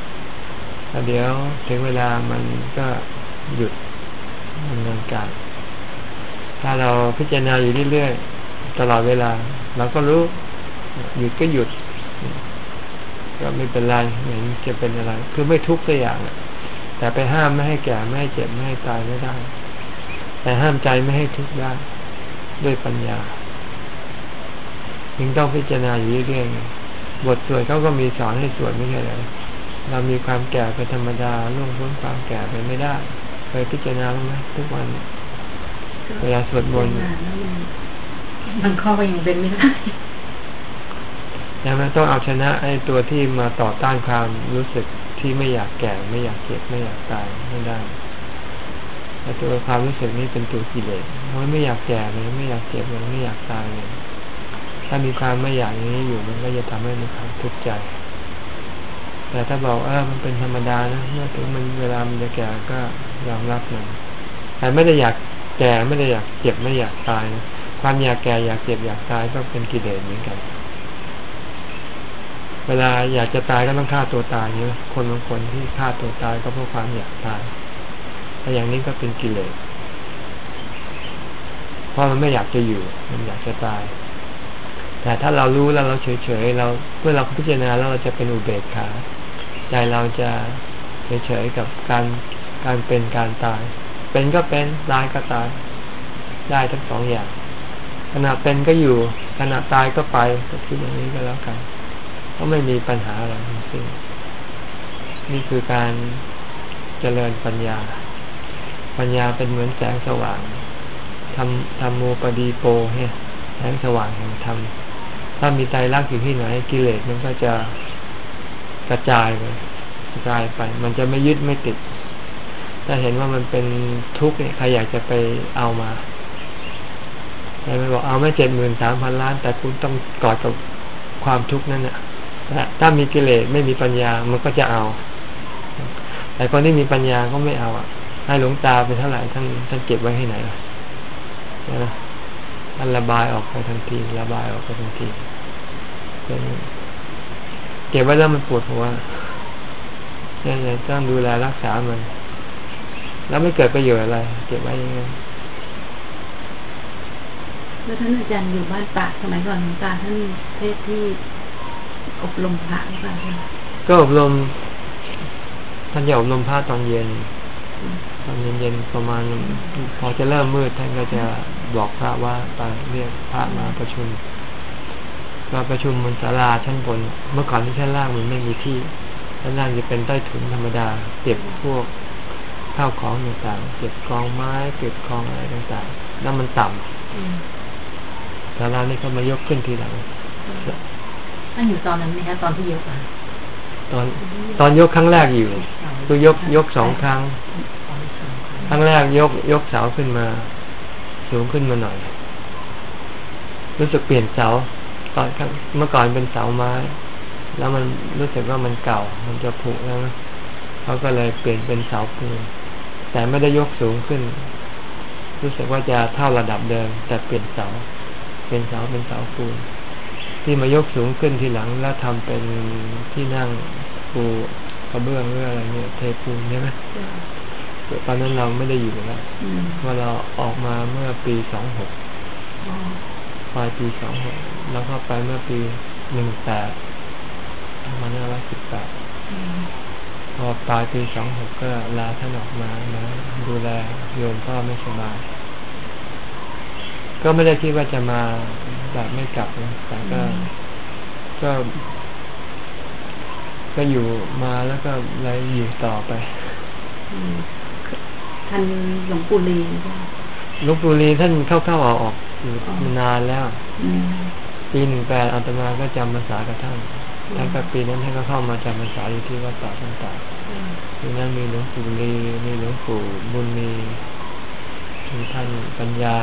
ๆแล้วเดี๋ยวถึงเวลามันก็หยุด ดำเนินการ ถ้าเราพิจารณาอยู่เรื่อยๆตลอดเวลาเราก็รู้หยุดก็หยุด ก็ไม่เป็นไรเห็นจะเป็นอะไร คือไม่ทุกข์สักอย่างแต่ไปห้ามไม่ให้แก่ไม่ให้เจ็บไม่ให้ตายไม่ได้ แต่ห้ามใจไม่ให้ทุกข์ได้ด้วยปัญญาจึงต้องพิจารณาอยู่เรื่อยๆบทสวดเขาก็มีสอนให้สวดไม่ใช่เลยเรามีความแก่เป็นธรรมดาล่วงพ้นความแก่ไปไม่ได้ เคยพิจารณาบ้างไหมทุกวันเวลาสวดมนต์บางข้อก็ยังเป็นไม่ได้แล้วมันต้องเอาชนะไอ้ตัวที่มาต่อต้านความรู้สึกที่ไม่อยากแก่ไม่อยากเจ็บไม่อยากตายไม่ได้ไอ้ตัวความรู้สึกนี้เป็นตัวกิเลสมันไม่อยากแก่เลยไม่อยากเจ็บเลยไม่อยากตายเลยถ้ามีความไม่อยากอย่างนี้อยู่มันก็จะทำให้มีความทุกข์ใจ แต่ถ้าบอกเออมันเป็นธรรมดานะเมื่อถึงมันเวลามันจะแก่ก็ ยอมรับมันแต่ไม่ได้อยากแก่ไม่ได้อยากเจ็บไม่อยากตายนะความอยากแก่อยากเจ็บอยากตายก็เป็นกิเลสเหมือนกัน เวลาอยากจะตายก็ต้องฆ่าตัวตายเนี่ยคนบางคนที่ฆ่าตัวตายก็เพราะความอยากตายแต่อย่างนี้ก็เป็นกิเลสเพราะมันไม่อยากจะอยู่ มันอยากจะตาย แต่ถ้าเรารู้แล้วเราเฉยๆเราเมื่อเราพิจารณาแล้วเราจะเป็นอุเบกขาใจเราจะเฉยๆกับการ การเป็นการตาย เป็นก็เป็นตายก็ตาย ได้ทั้งสองอย่าง ขณะเป็นก็อยู่ ขณะตายก็ไปก็คิดอย่างนี้ก็แล้วกันก็ไม่มีปัญหาอะไรทั้งสิ้นนี่คือการเจริญปัญญา ปัญญาเป็นเหมือนแสงสว่างทำทำโมปดีโปเนี่ยแสงสว่างแห่งธรรมถ้ามีใจรักอยู่ที่ไหนกิเลสมันก็จะกระจายไปกระจายไป มันจะไม่ยึดไม่ติด ถ้าเห็นว่ามันเป็นทุกข์เนี่ยใครอยากจะไปเอามาแต่ไม่บอกเอาไม่เจ็ดหมื่นสามพันล้าน แต่คุณต้องกอดกับความทุกข์นั่นแหละถ้ามีกิเลสไม่มีปัญญามันก็จะเอา แต่คนที่มีปัญญาก็ไม่เอาอะ ให้หลวงตาไปเท่าไหร่ท่านท่านเก็บไว้ให้ไหนล่ะนะมันระบายออกไปทันที ระบายออกไปทันทีเก็บไว้แล้วมันปวดหัวเนี่ยต้องดูแลรักษามัน แล้วไม่เกิดประโยชน์อะไร เก็บไว้ยังไงแล้วท่านอาจารย์อยู่บ้านป่าสมัยก่อนหลวงตาท่านเทศที่อบรมพระหรือเปล่าก็อบรมท่านจะอบรมพระตอนเย็นตอนเย็นๆประมาณพอจะเริ่มมืดท่านก็จะบอกพระว่าไปเรียกพระมาประชุมก็ประชุมบนศาลาชั้นบน เมื่อก่อนที่ชั้นล่างมันไม่มีที่ชั้นล่างจะเป็นใต้ถุนธรรมดาเก็บพวก ข้าวของต่างๆเก็บกองไม้เก็บกองอะไรต่างๆแล้วมันต่ำศาลานี่เขามายกขึ้นทีหลังท่านอยู่ตอนนั้นไหมคะตอนที่ยกอะตอนตอนยกครั้งแรกอยู่คือยกยกสองครั้ง ครั้งแรกยกยกเสาขึ้นมา สูงขึ้นมาหน่อย รู้สึกเปลี่ยนเสา ตอนเมื่อก่อนเป็นเสาไม้ แล้วมันรู้สึกว่ามันเก่า มันจะผุแล้วนะเขาก็เลยเปลี่ยนเป็นเสาปูน แต่ไม่ได้ยกสูงขึ้น รู้สึกว่าจะเท่าระดับเดิม แต่เปลี่ยนเสา เป็นเสาเป็นเสาปูนที่มายกสูงขึ้นทีหลังแล้วทำเป็นที่นั่งปูกระเบื้องหรืออะไรเนี่ยเทปูนใช่ไหมตอนนั้นเราไม่ได้อยู่แล้วว่าเราออกมาเมื่อปีสองหกปลายปีสองหกแล้วก็ไปเมื่อปีหนึ่งแปดมันห้าร้อยสิบแปด พอปลายปีสองหกก็ลาท่านออกมามาดูแลโยมพ่อไม่สบาย ก็ไม่ได้คิดว่าจะมาแบบไม่กลับนะแต่ก็ก็ก็อยู่มาแล้วก็เลยอยู่ต่อไปท่านหลวงปู่ลีหลวงปู่ลีท่านเข้าเข้าออกออกอยู่นานแล้วปีหนึ่งแปดอัตมาก็จำภาษากับท่าน ท่านก็ปีนั้นท่านก็เข้ามาจำภาษาอยู่ที่วัดป่าต่างๆที่นั้นมีหลวงปู่ลีมีหลวงปู่บุญมีมีท่านปัญญา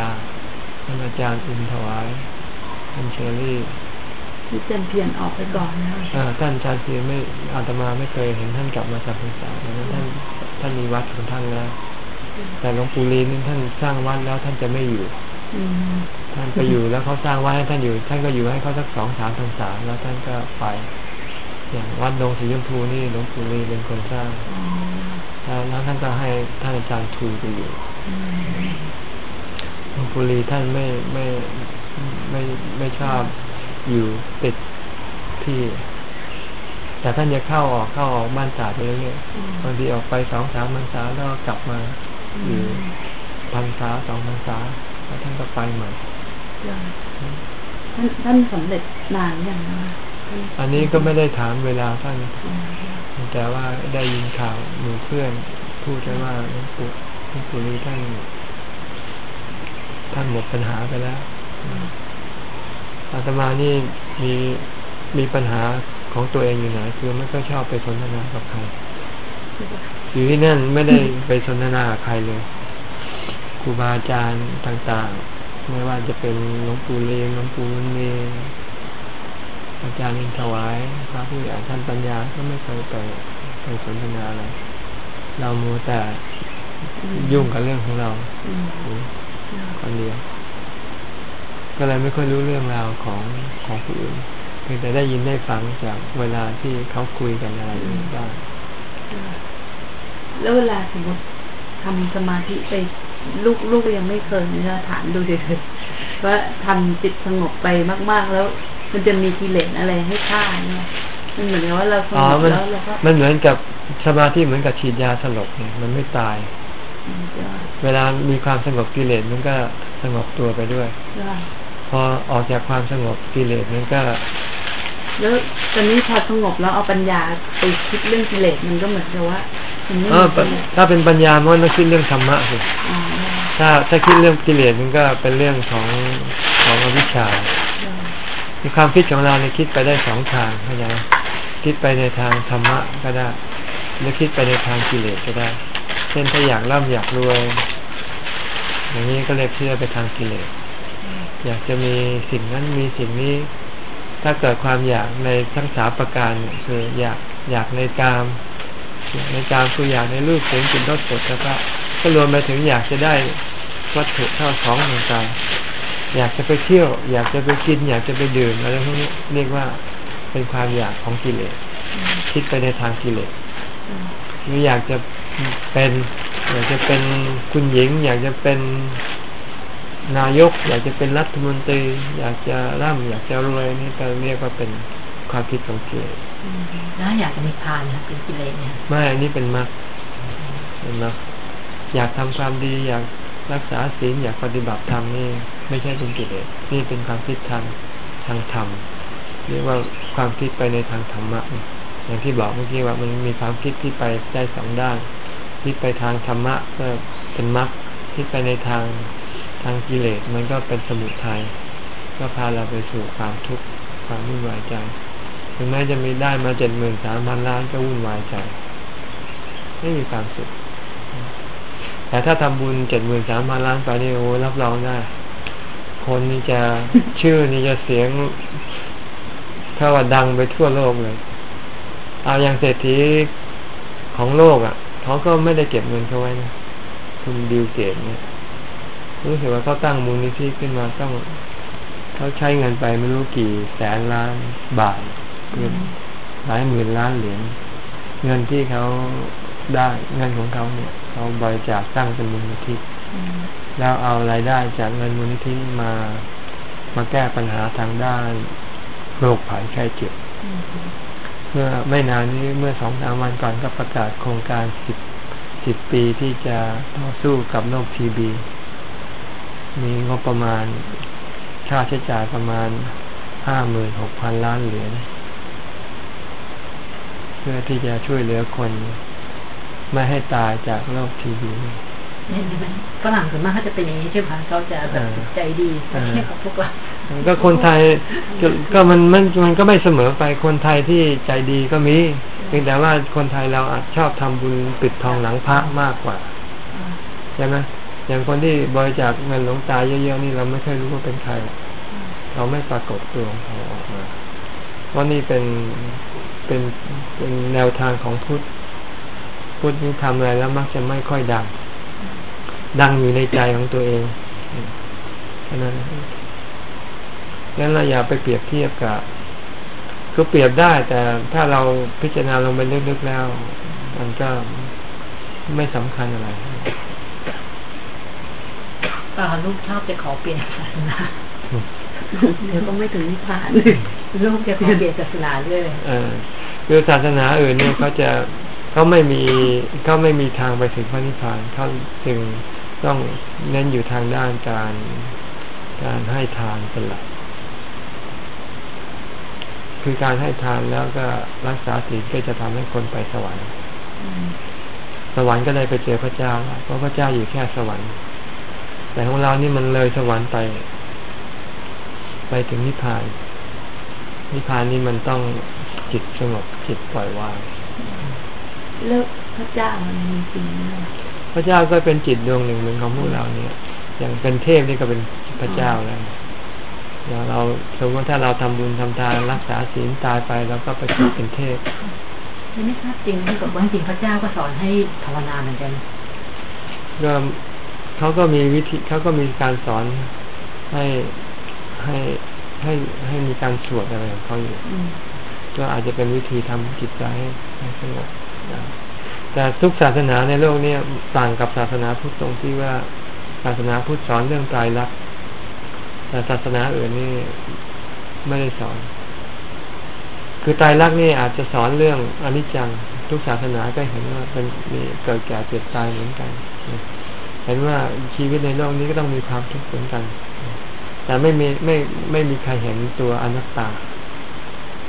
ท่านอาจารย์อินถวายท่านเชอรี่ที่เจนเพียนออกไปก่อนนะท่านชาเทียไม่อาตมาไม่เคยเห็นท่านกลับมาจำพรรษาเพราะนั้นท่านท่านมีวัดของท่านแล้วแต่หลวงปู่ลีนี่ท่านสร้างวัดแล้วท่านจะไม่อยู่ ท่านไปอยู่แล้วเขาสร้างวัดให้ท่านอยู่ ท่านก็อยู่ให้เขาสักสองสามพรรษาแล้วท่านก็ไป อย่างวัดดงสียมพูนี่หลวงปู่ลีเป็นคนสร้างแล้วท่านก็ให้ท่านอาจารย์ทูไปอยู่หลวงปู่ลีท่านไม่ไม่ไม่ไม่ชอบอยู่ติดที่ แต่ท่านจะเข้าออกเข้าออกบ้านตาไปเรื่อยๆบางทีออกไปสองสามพรรษาแล้วกลับมาอยู่พรรษาสองพรรษา แล้วท่านก็ไปใหม่ท่านท่านสำเร็จนานอย่างนะอันนี้ก็ไม่ได้ถามเวลาท่าน แต่ว่าได้ยินข่าวหมู่เพื่อนพูดกันว่าหลวงปู่หลวงปู่นี้ท่าน ท่านหมดปัญหาไปแล้วอาตมานี่มีมีปัญหาของตัวเองอยู่ไหนคือไม่ก็ชอบไปสนทนากับใครอยู่ที่นั่นไม่ได้ไปสนทนากับใครเลย ครูบาอาจารย์ต่างๆ ไม่ว่าจะเป็นหลวงปู่เลงหลวงปู่เนอาจารย์อินทวายพระผู้ใหญ่ท่านปัญญาก็ไม่เคยไปไปสนทนาอะไรเรามัวแต่ยุ่งกับเรื่องของเราคนเดียวก็เลยไม่ค่อยรู้เรื่องราวของของผู้อื่นเพียงแต่ได้ยินได้ฟังจากเวลาที่เขาคุยกันอะไรอย่างนี้บ้างแล้วเวลาสมมติ ทำสมาธิไปลูกลูกยังไม่เคยนะถามดูเฉยๆว่าทำจิตสงบไปมากๆ แล้ว มันจะมีกิเลสอะไรให้ฆ่าเนี่ยมันเหมือนกับว่าเราสงบแล้วเราก็มันเหมือนกับสมาธิเหมือนกับฉีดยาสลบเนี่ยมันไม่ตาย เวลามีความสงบกิเลสมันก็สงบตัวไปด้วยพอออกจากความสงบกิเลสมันก็แล้วตอนนี้พอสงบแล้วเอาปัญญาไปคิดเรื่องกิเลสมันก็เหมือนกับว่า เออถ้าเป็นปัญญามันต้องคิดเรื่องธรรมะสิถ้าถ้าคิดเรื่องกิเลสมันก็เป็นเรื่องของของอวิชชาในความคิดของเราเนี่ยคิดไปได้สองทางเข้าใจไหมคิดไปในทางธรรมะก็ได้หรือคิดไปในทางกิเลสก็ได้ เช่นถ้าอยากร่ำอยากรวยอย่างนี้ก็เลยเชื่อไปทางกิเลสอยากจะมีสิ่งนั้นมีสิ่งนี้ ถ้าเกิดความอยากในทั้งสาประการคืออยากอยากในกาม ในกามคืออยากในรูปเสียงกลิ่นรสสดนะครับก็รวมไปถึงอยากจะได้วัตถุเท่าของต่างๆอยากจะไปเที่ยว อยากจะไปกิน อยากจะไปดื่มอะไรพวกนี้เรียกว่าเป็นความอยากของกิเลสคิดไปในทางกิเลสหรืออยากจะเป็น อยากจะเป็นคุณหญิง อยากจะเป็นนายก อยากจะเป็นรัฐมนตรี อยากจะร่ำอยากจะรวยนี่ก็เรียกว่าเป็น ความคิดของกิเลสแล้วอยากจะมีพานนะเป็นกิเลสเนี่ยไม่อันนี้เป็นมรรคเป็นมรรคอยากทำความดีอยากรักษาศีลอยากปฏิบัติธรรมนี่ไม่ใช่เป็นกิเลสนี่เป็นความคิดทางทางธรรมเรียกว่าความคิดไปในทางธรรมะอย่างที่บอกเมื่อกี้ว่ามันมีความคิดที่ไปได้สองด้าน คิดไปทางธรรมะก็เป็นมรรคคิดไปในทางทางกิเลสมันก็เป็นสมุทัยก็พาเราไปสู่ความทุกข์ความวุ่นวายใจ ถึงแม้จะมีได้มาเจ็ดหมื่นสามพันล้านก็วุ่นวายใจไม่มีความสุข แต่ถ้าทำบุญเจ็ดหมื่นสามพันล้านไปนี่โอ้รับรองได้ คนนี่จะชื่อนี่จะเสียงถ้าว่าดังไปทั่วโลกเลยเอาอย่างเศรษฐีของโลกอะเขาก็ไม่ได้เก็บเงินเขาไว้นะคุณดิวเกตเนี่ยรู้สึกว่าเขาตั้งมูลนิธิขึ้นมาต้องเขาใช้เงินไปไม่รู้กี่แสนล้านบาท เงินหลายหมื่นล้านเหรียญเงินที่เขาได้เงินของเขาเนี่ยเขาบริจาคตั้างเป็นมูลนิธิแล้วเอารายได้จากเงินมูลนิธิมามาแก้ปัญหาทางด้านโรคภัยไข้เจ็บ เมื่อไม่นานนี้เมื่อสองสามวันก่อนก็ประกาศโครงการสิบสิบปีที่จะต่อสู้กับโรคทีบี มีงบประมาณค่าใช้จ่ายประมาณห้าหมื่นหกพันล้านเหรียญ เพื่อที่จะช่วยเหลือคน ไม่ให้ตายจากโรคทีบีฝรั่งส่วนมากเขาจะเป็นอย่างนี้ใช่ไหมเขาจะแบบใจดีเทียบกับพวกเราก็คนไทยก็มันมันมันก็ไม่เสมอไปคนไทยที่ใจดีก็มีเพียงแต่ว่าคนไทยเราอาจชอบทำบุญปิดทองหลังพระมากกว่าใช่ไหมอย่างคนที่บริจาคเงินหลวงตาเยอะๆนี่เราไม่เคยรู้ว่าเป็นใคร เราไม่ปรากฏตัวเขาออกมา เพราะนี่เป็นเป็นเป็นแนวทางของพุทธพุทธนี่ทำอะไรแล้วมักจะไม่ค่อยดัง ดังอยู่ในใจของตัวเองฉะนั้นงั้นเราอย่าไปเปรียบเทียบกับคือเปรียบได้ แต่ถ้าเราพิจารณาลงไปลึกๆแล้ว มันก็ไม่สำคัญอะไรป่าลูกชอบจะขอเปลี่ยนศาสนา เดี๋ยวก็ไม่ถึงนิพพานลูกจะขอเปลี่ยนศาสนาเรื่อยเออคือศาสนาอื่นเนี่ยเขาจะเขาไม่มีเขาไม่มีทางไปถึงพระนิพพานเขาจึงต้องเน้นอยู่ทางด้านการการให้ทานเป็นหลักคือการให้ทานแล้วก็รักษาศีลก็จะทำให้คนไปสวรรค์สวรรค์ก็ได้ไปเจอพระเจ้าเพราะพระเจ้าอยู่แค่สวรรค์ แต่ของเรานี่มันเลยสวรรค์ไป ไปถึงนิพพาน นิพพานนี่มันต้องจิตสงบจิตปล่อยวางแล้วพระเจ้ามันมีจริงไหมพระเจ้าก็เป็นจิตดวงหนึ่งเหมือนของพวกเราเนี่ย อย่างเป็นเทพนี่ก็เป็นพระเจ้าแล้วอย่างเราสมมติถ้าเราทำบุญทำทานรักษาศีลตายไปเราก็ไปเกิดเป็นเทพไม่ทราบจริงที่กับว่าจริงพระเจ้าก็สอนให้ภาวนาเหมือนกันก็เขาก็มีวิธีเขาก็มีการสอนให้ ให้ให้ให้มีการสวดอะไรของเขาอยู่ก็อาจจะเป็นวิธีทำจิตใจให้สงบแต่ทุกศาสนาในโลกนี้ต่างกับศาสนาพุทธตรงที่ว่าศาสนาพุทธสอนเรื่องตายรักแต่ศาสนาอื่นนี่ไม่ได้สอน คือตายรักนี่อาจจะสอนเรื่องอนิจจัง ทุกศาสนาก็เห็นว่าเป็นมีเกิดแก่เจ็บตายเหมือนกัน เห็นว่าชีวิตในโลกนี้ก็ต้องมีความทุกข์เหมือนกัน แต่ไม่มีไม่ไม่มีใครเห็นตัวอนัตตา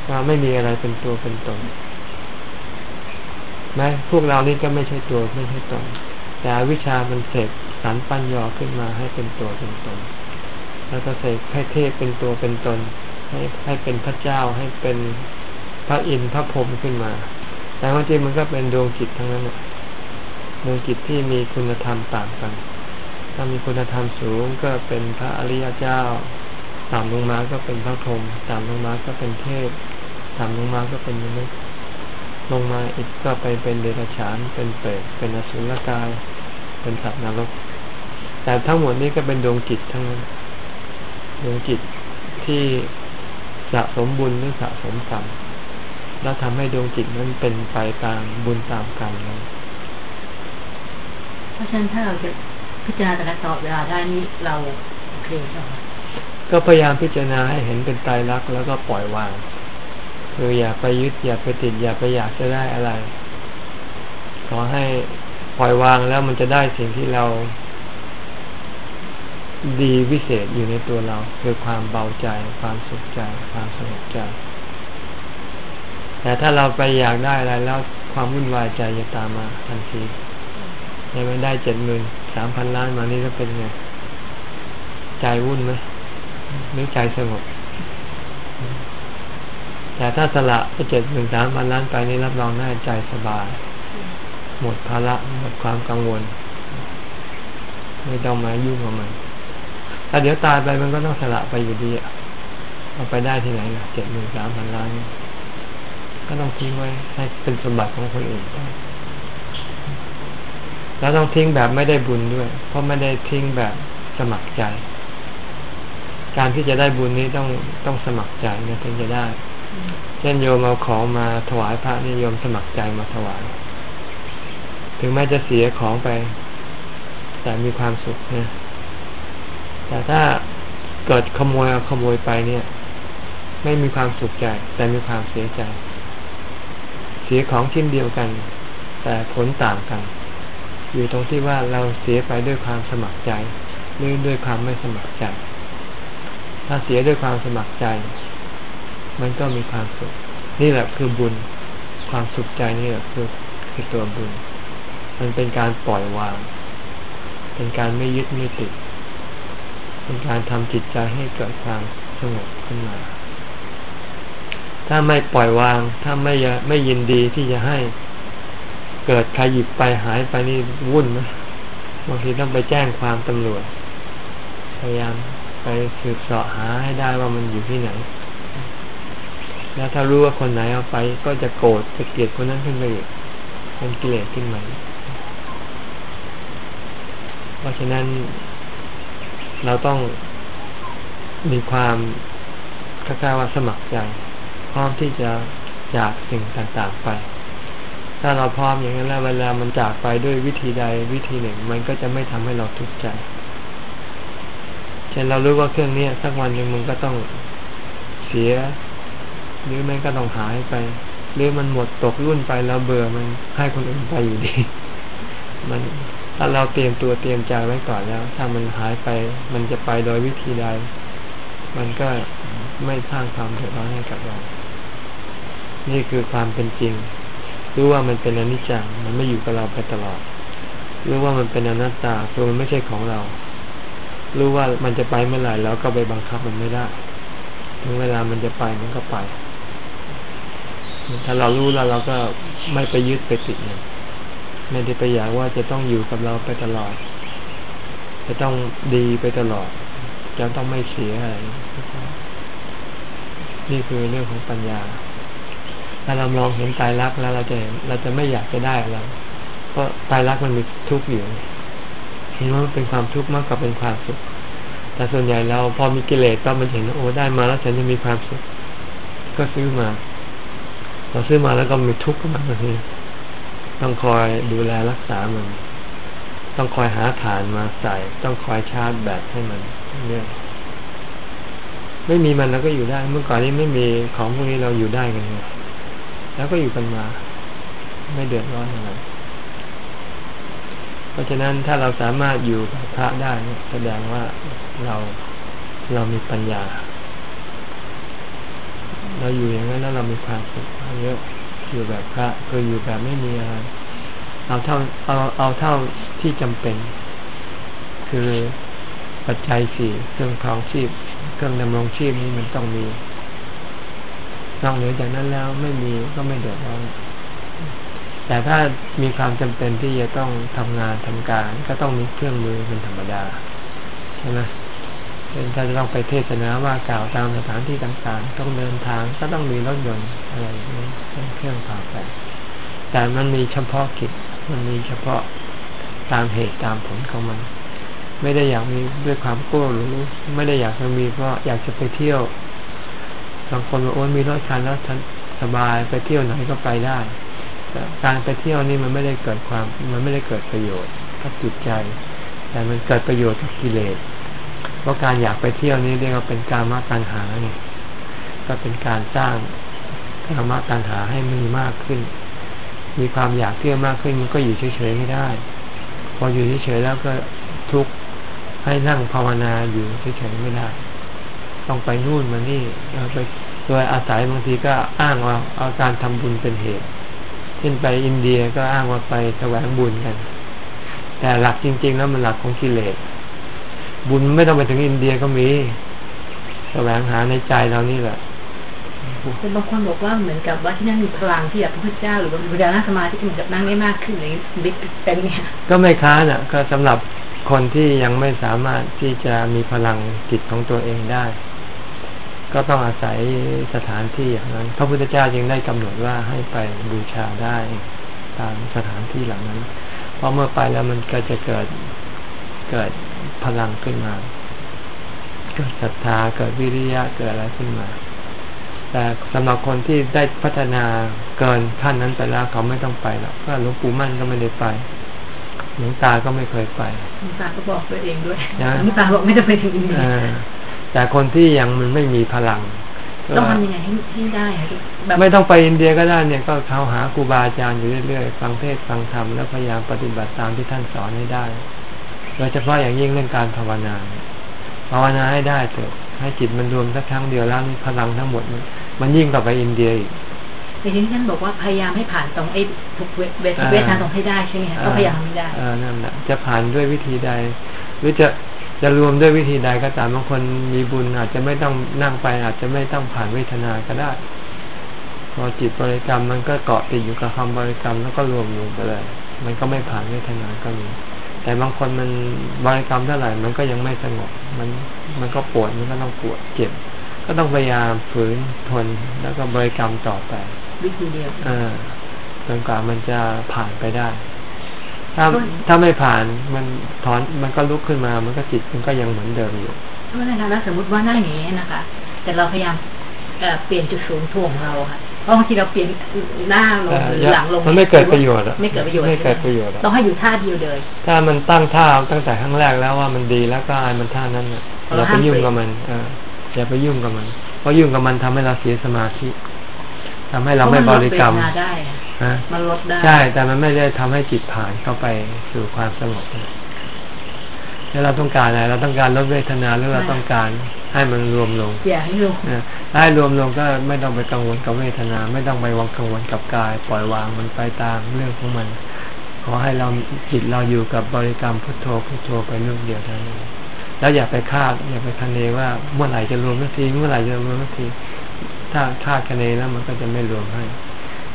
ว่าไม่มีอะไรเป็นตัวเป็นตนแม้พวกเรานี่ก็ไม่ใช่ตัวไม่ใช่ตนแต่วิชามันเสกสารปั้นยอขึ้นมาให้เป็นตัวเป็นตนแล้วก็เสกให้เทพเป็นตัวเป็นตน ให้ให้เป็นพระเจ้าให้เป็นพระอินทร์พระพรหมขึ้นมา แต่ว่าจริงมันก็เป็นดวงจิตทั้งนั้นดวงจิตที่มีคุณธรรมต่างกัน ถ้ามีคุณธรรมสูงก็เป็นพระอริยเจ้าต่ำลงมาก็เป็นพระพรหมต่ำลงมาก็เป็นเทพต่ำลงมาก็เป็นมนุษย์ลงมาอีกก็ไปเป็นเดรัจฉาน เป็นเปรตเป็นอสุรกาย เป็นสัตว์นรก แต่ทั้งหมดนี้ก็เป็นดวงจิตทั้งนั้นดวงจิตที่สะสมบุญหรือสะสมกรรมแล้วทำให้ดวงจิตนั้นเป็นไปตามบุญตามกรรมนั้นเพราะฉะนั้นถ้าเราจะ พิจารณาแต่ละตอบเวลาได้นี้เราโอเคใช่ไหมก็พยายามพิจารณาให้เห็นเป็นไตรลักษณ์แล้วก็ปล่อยวางคืออย่าไปยึดอย่าไปติดอย่าไปอยากจะได้อะไร ขอให้ปล่อยวางแล้วมันจะได้สิ่งที่เรา ดีวิเศษอยู่ในตัวเรา คือความเบาใจ ความสุขใจ ความสงบใจ แต่ถ้าเราไปอยากได้อะไรแล้วความวุ่นวายใจจะตามมาทันที ยังไม่ได้เจ็ดหมื่นสามพันล้านมานี่ก็เป็นไงใจวุ่นไหมหรือใจสงบแต่ถ้าสละไปเจ็ดหนึ่งสามพันล้านไปนี่รับรองได้ใจสบาย หมดภาระหมดความกังวล ไม่ต้องมายุ่งกับมันถ้าเดี๋ยวตายไปมันก็ต้องสละไปอยู่ดีเอาไปได้ที่ไหนล่ะเจ็ดหนึ่งสามพันล้าน ก็ต้องทิ้งไว้ให้เป็นสมบัติของคนอื่น แล้วต้องทิ้งแบบไม่ได้บุญด้วย เพราะไม่ได้ทิ้งแบบสมัครใจ การที่จะได้บุญนี้ต้องต้องสมัครใจเนี่ยถึงจะได้ เช่นโยมเอาของมาถวายพระนี่โยมสมัครใจมาถวาย ถึงแม้จะเสียของไป แต่มีความสุขนะแต่ถ้าเกิดขโมยเอาขโมยไปเนี่ย ไม่มีความสุขใจ แต่มีความเสียใจ เสียของชิ้นเดียวกัน แต่ผลต่างกัน อยู่ตรงที่ว่าเราเสียไปด้วยความสมัครใจหรือด้วยความไม่สมัครใจ ถ้าเสียด้วยความสมัครใจ มันก็มีความสุข นี่แหละคือบุญ ความสุขใจนี่แหละคือคือตัวบุญ มันเป็นการปล่อยวาง เป็นการไม่ยึดไม่ติด เป็นการทำจิตใจให้เกิดความสงบขึ้นมา ถ้าไม่ปล่อยวาง ถ้าไม่ไม่ยินดีที่จะให้ เกิดใครหยิบไปหายไปนี่วุ่นนะบางทีต้องไปแจ้งความตำรวจ พยายามไปสืบเสาะหาให้ได้ว่ามันอยู่ที่ไหน แล้วถ้ารู้ว่าคนไหนเอาไป ก็จะโกรธจะเกลียดคนนั้นขึ้นไปอีกเป็นกิเลสขึ้นมาเพราะฉะนั้น เราต้องมีความคล้ายๆว่าสมัครใจ พร้อมที่จะจากสิ่งต่างๆไป ถ้าเราพร้อมอย่างนั้นแล้วเวลามันจากไปด้วยวิธีใดวิธีหนึ่ง มันก็จะไม่ทำให้เราทุกข์ใจ เช่นเรารู้ว่าเครื่องนี้สักวันหนึ่งมันก็ต้องเสีย หรือมันก็ต้องหายไป หรือมันหมดตกรุ่นไปแล้วเบื่อมันให้คนอื่นไปอยู่ดี มันถ้าเราเตรียมตัวเตรียมใจไว้ก่อนแล้ว ถ้ามันหายไป มันจะไปโดยวิธีใด มันก็ไม่สร้างความเดือดร้อนให้กับเรา นี่คือความเป็นจริง รู้ว่ามันเป็นอนิจจังมันไม่อยู่กับเราไปตลอด รู้ว่ามันเป็นอนัตตาคือมันไม่ใช่ของเรา รู้ว่ามันจะไปเมื่อไหร่แล้วก็ไปบังคับมันไม่ได้ ถึงเวลามันจะไปมันก็ไป ถ้าเรารู้แล้วเราก็ไม่ไปยึดไปติดเนี่ยไม่ได้ไปอยากว่าจะต้องอยู่กับเราไปตลอด จะต้องดีไปตลอด จะต้องไม่เสียอะไร นี่คือเรื่องของปัญญา ถ้าเรามองเห็นตายรักแล้วเราจะเราจะไม่อยากจะได้อะไรเพราะตายรักมันมีทุกข์อยู่เห็นว่ามันเป็นความทุกข์มากกว่าเป็นความสุข แต่ส่วนใหญ่เราพอมีกิเลสก็มันเห็นโอ้ได้มาแล้วฉันจะมีความสุข ก็ซื้อมาพอซื้อมาแล้วก็มีทุกข์ขึ้นมาทันทีต้องคอยดูแลรักษามัน ต้องคอยหาฐานมาใส่ ต้องคอยชาร์จแบตให้มันเนี่ยไม่มีมันเราก็อยู่ได้ เมื่อก่อนนี้ไม่มีของพวกนี้เราอยู่ได้กันไง แล้วก็อยู่กันมา ไม่เดือดร้อนอะไรเพราะฉะนั้นถ้าเราสามารถอยู่กับพระได้แสดงว่าเราเรามีปัญญา เราอยู่อย่างนั้นแล้วเรามีความสุขเยอะอยู่แบบพระคืออยู่แบบไม่มีอะไรเอาเท่าเอาเอาเท่าที่จำเป็น คือปัจจัยสี่เครื่องครองชีพ เครื่องดำรงชีพนี้มันต้องมี นอกเหนือจากนั้นแล้วไม่มีก็ไม่เดือดร้อนแต่ถ้ามีความจำเป็นที่จะต้องทำงานทำการ ก็ต้องมีเครื่องมือเป็นธรรมดาใช่ไหมเช่นถ้าจะต้องไปเทศนาว่ากล่าวตามสถานที่ต่างๆ ต้องเดินทางก็ต้องมีรถยนต์อะไรนี้เครื่องพาไปแต่มันมีเฉพาะกิจมันมีเฉพาะตามเหตุตามผลของมัน ไม่ได้อยากมีด้วยความกลัวหรือไม่ได้อยากจะมีเพราะอยากจะไปเที่ยว บางคนบอกโอ้มีรถคันแล้วสบายไปเที่ยวไหนก็ไปได้การไปเที่ยวนี่มันไม่ได้เกิดความ มันไม่ได้เกิดประโยชน์กับจิตใจ แต่มันเกิดประโยชน์กับกิเลสเพราะการอยากไปเที่ยวนี้เรียกว่าเป็นการมาตัญหาเนี่ยก็เป็นการสร้างการมาตัญหาให้มีมากขึ้น มีความอยากเที่ยวมากขึ้นมันก็อยู่เฉยๆไม่ได้ พออยู่เฉยๆแล้วก็ทุกข์ให้นั่งภาวนาอยู่เฉยๆไม่ได้ ต้องไปนู่นมานี่ไป โดยอาศัยบางทีก็อ้างว่าเอาการทำบุญเป็นเหตุช่นไปอินเดียก็อ้างว่าไปแสวงบุญกัน แต่หลักจริง ๆ แล้วมันหลักของกิเลสบุญไม่ต้องไปถึงอินเดียก็มีแสวงหาในใจเรานี่แหละแต่บางคนบอกว่าเหมือนกับว่าที่นั่นมีพลังที่แบบพระพุทธเจ้าหรือว่าบุญญาณสมาธิเหมือนกับนั่งได้มากขึ้นอะไรบิ๊กเป็นเนี่ยก็ไม่ค้านอะ ก็สำหรับคนที่ยังไม่สามารถที่จะมีพลังจิตของตัวเองได้ ก็ต้องอาศัยสถานที่อย่างนั้น พระพุทธเจ้าจึงได้กำหนดว่าให้ไปบูชาได้ตามสถานที่เหล่านั้น เพราะเมื่อไปแล้วมันก็จะเกิดเกิดพลังขึ้นมา เกิดศรัทธาเกิดวิริยะเกิดอะไรขึ้นมา แต่สำหรับคนที่ได้พัฒนาเกินขั้นนั้นไปแล้วเขาไม่ต้องไปหรอกก็หลวงปู่มั่นก็ไม่ได้ไปหลวงตาก็ไม่เคยไปหลวงตาก็บอกตัวเองด้วยหลวงตาบอกไม่จะไปถึงอินเดีย แต่คนที่ยังมันไม่มีพลังต้องทำยังไงให้ให้ได้คะแบบไม่ต้องไปอินเดียก็ได้เนี่ยก็เขาหาครูบาอาจารย์อยู่เรื่อยๆฟังเทศน์ฟังธรรมแล้วพยายามปฏิบัติตามที่ท่านสอนให้ได้โดยเฉพาะอย่างยิ่งเรื่องการภาวนาภาวนาให้ได้เถอะให้จิตมันรวมสักครั้งเดียวแล้วนี่พลังทั้งหมดมันมันยิ่งกว่าไปอินเดียอีกในที่ท่านบอกว่าพยายามให้ผ่านตรงไอ้ทุกเวทเวทอ่าเวทนาตรงให้ได้ใช่ไหมคะก็พยายามให้ได้เออนั่นแหละจะผ่านด้วยวิธีใด หรือจะ จะรวมด้วยวิธีใดก็ตามบางคนมีบุญอาจจะไม่ต้องนั่งไป อาจจะไม่ต้องผ่านเวทนาก็ได้ พอจิตบริกรรมมันก็เกาะติดอยู่กับคำบริกรรมแล้วก็รวมลงไปเลย มันก็ไม่ผ่านเวทนาก็มี แต่บางคนมันบริกรรมเท่าไหร่มันก็ยังไม่สงบ มันมันก็ปวดมันก็ต้องปวดเจ็บ ก็ต้องพยายามฝืนทนแล้วก็บริกรรมต่อไปวิธีเดียวเออจนกว่ามันจะผ่านไปได้ ถ้าถ้าไม่ผ่านมันถอนมันก็ลุกขึ้นมา มันก็จิตมันก็ยังเหมือนเดิมอยู่เพราะฉะนั้นแล้วสมมติว่านั่งอย่างนี้นะคะ แต่เราพยายามเอ่อเปลี่ยนจุดศูนย์ถ่วงเราค่ะเพราะบางทีเราเปลี่ยนหน้าลงหรือหลังลงมันไม่เกิดประโยชน์อะไม่เกิดประโยชน์ไม่เกิดประโยชน์อะต้องให้อยู่ท่าเดียวเลย ถ้ามันตั้งท่าตั้งแต่ครั้งแรกแล้วว่ามันดีแล้วก็ให้มันท่านั้นน่ะเราอย่าไปห้ามยุ่งเปลี่ยนกับมันเอออย่าไปยุ่งกับมัน เพราะยุ่งกับมันทำให้เราเสียสมาธิ ทำให้เราไม่บริกรรมเพาะนลดเวทนาได้อะฮะมันลดได้ใช่ แต่มันไม่ได้ทำให้จิตผ่านเข้าไปสู่ความสงบนะแล้วเราต้องการอะไร เราต้องการลดเวทนาหรือเราต้องการให้มันรวมลงอย่าให้ลงนะถ้าให้รวมลงก็ไม่ต้องไปกังวลกับเวทนา ไม่ต้องไปวังกังวลกับกาย ปล่อยวางมันไปตามเรื่องของมัน ขอให้เราจิตเราอยู่กับบริกรรมพุทโธพุทโธไปเรื่องเดียวเท่านั้นแล้วอย่าไปคาดอย่าไปคะเนว่าเมื่อไหร่จะรวมสักทีเมื่อไหร่จะรวมสักที ถ้าคาดคะเนแล้วมันก็จะไม่รวมให้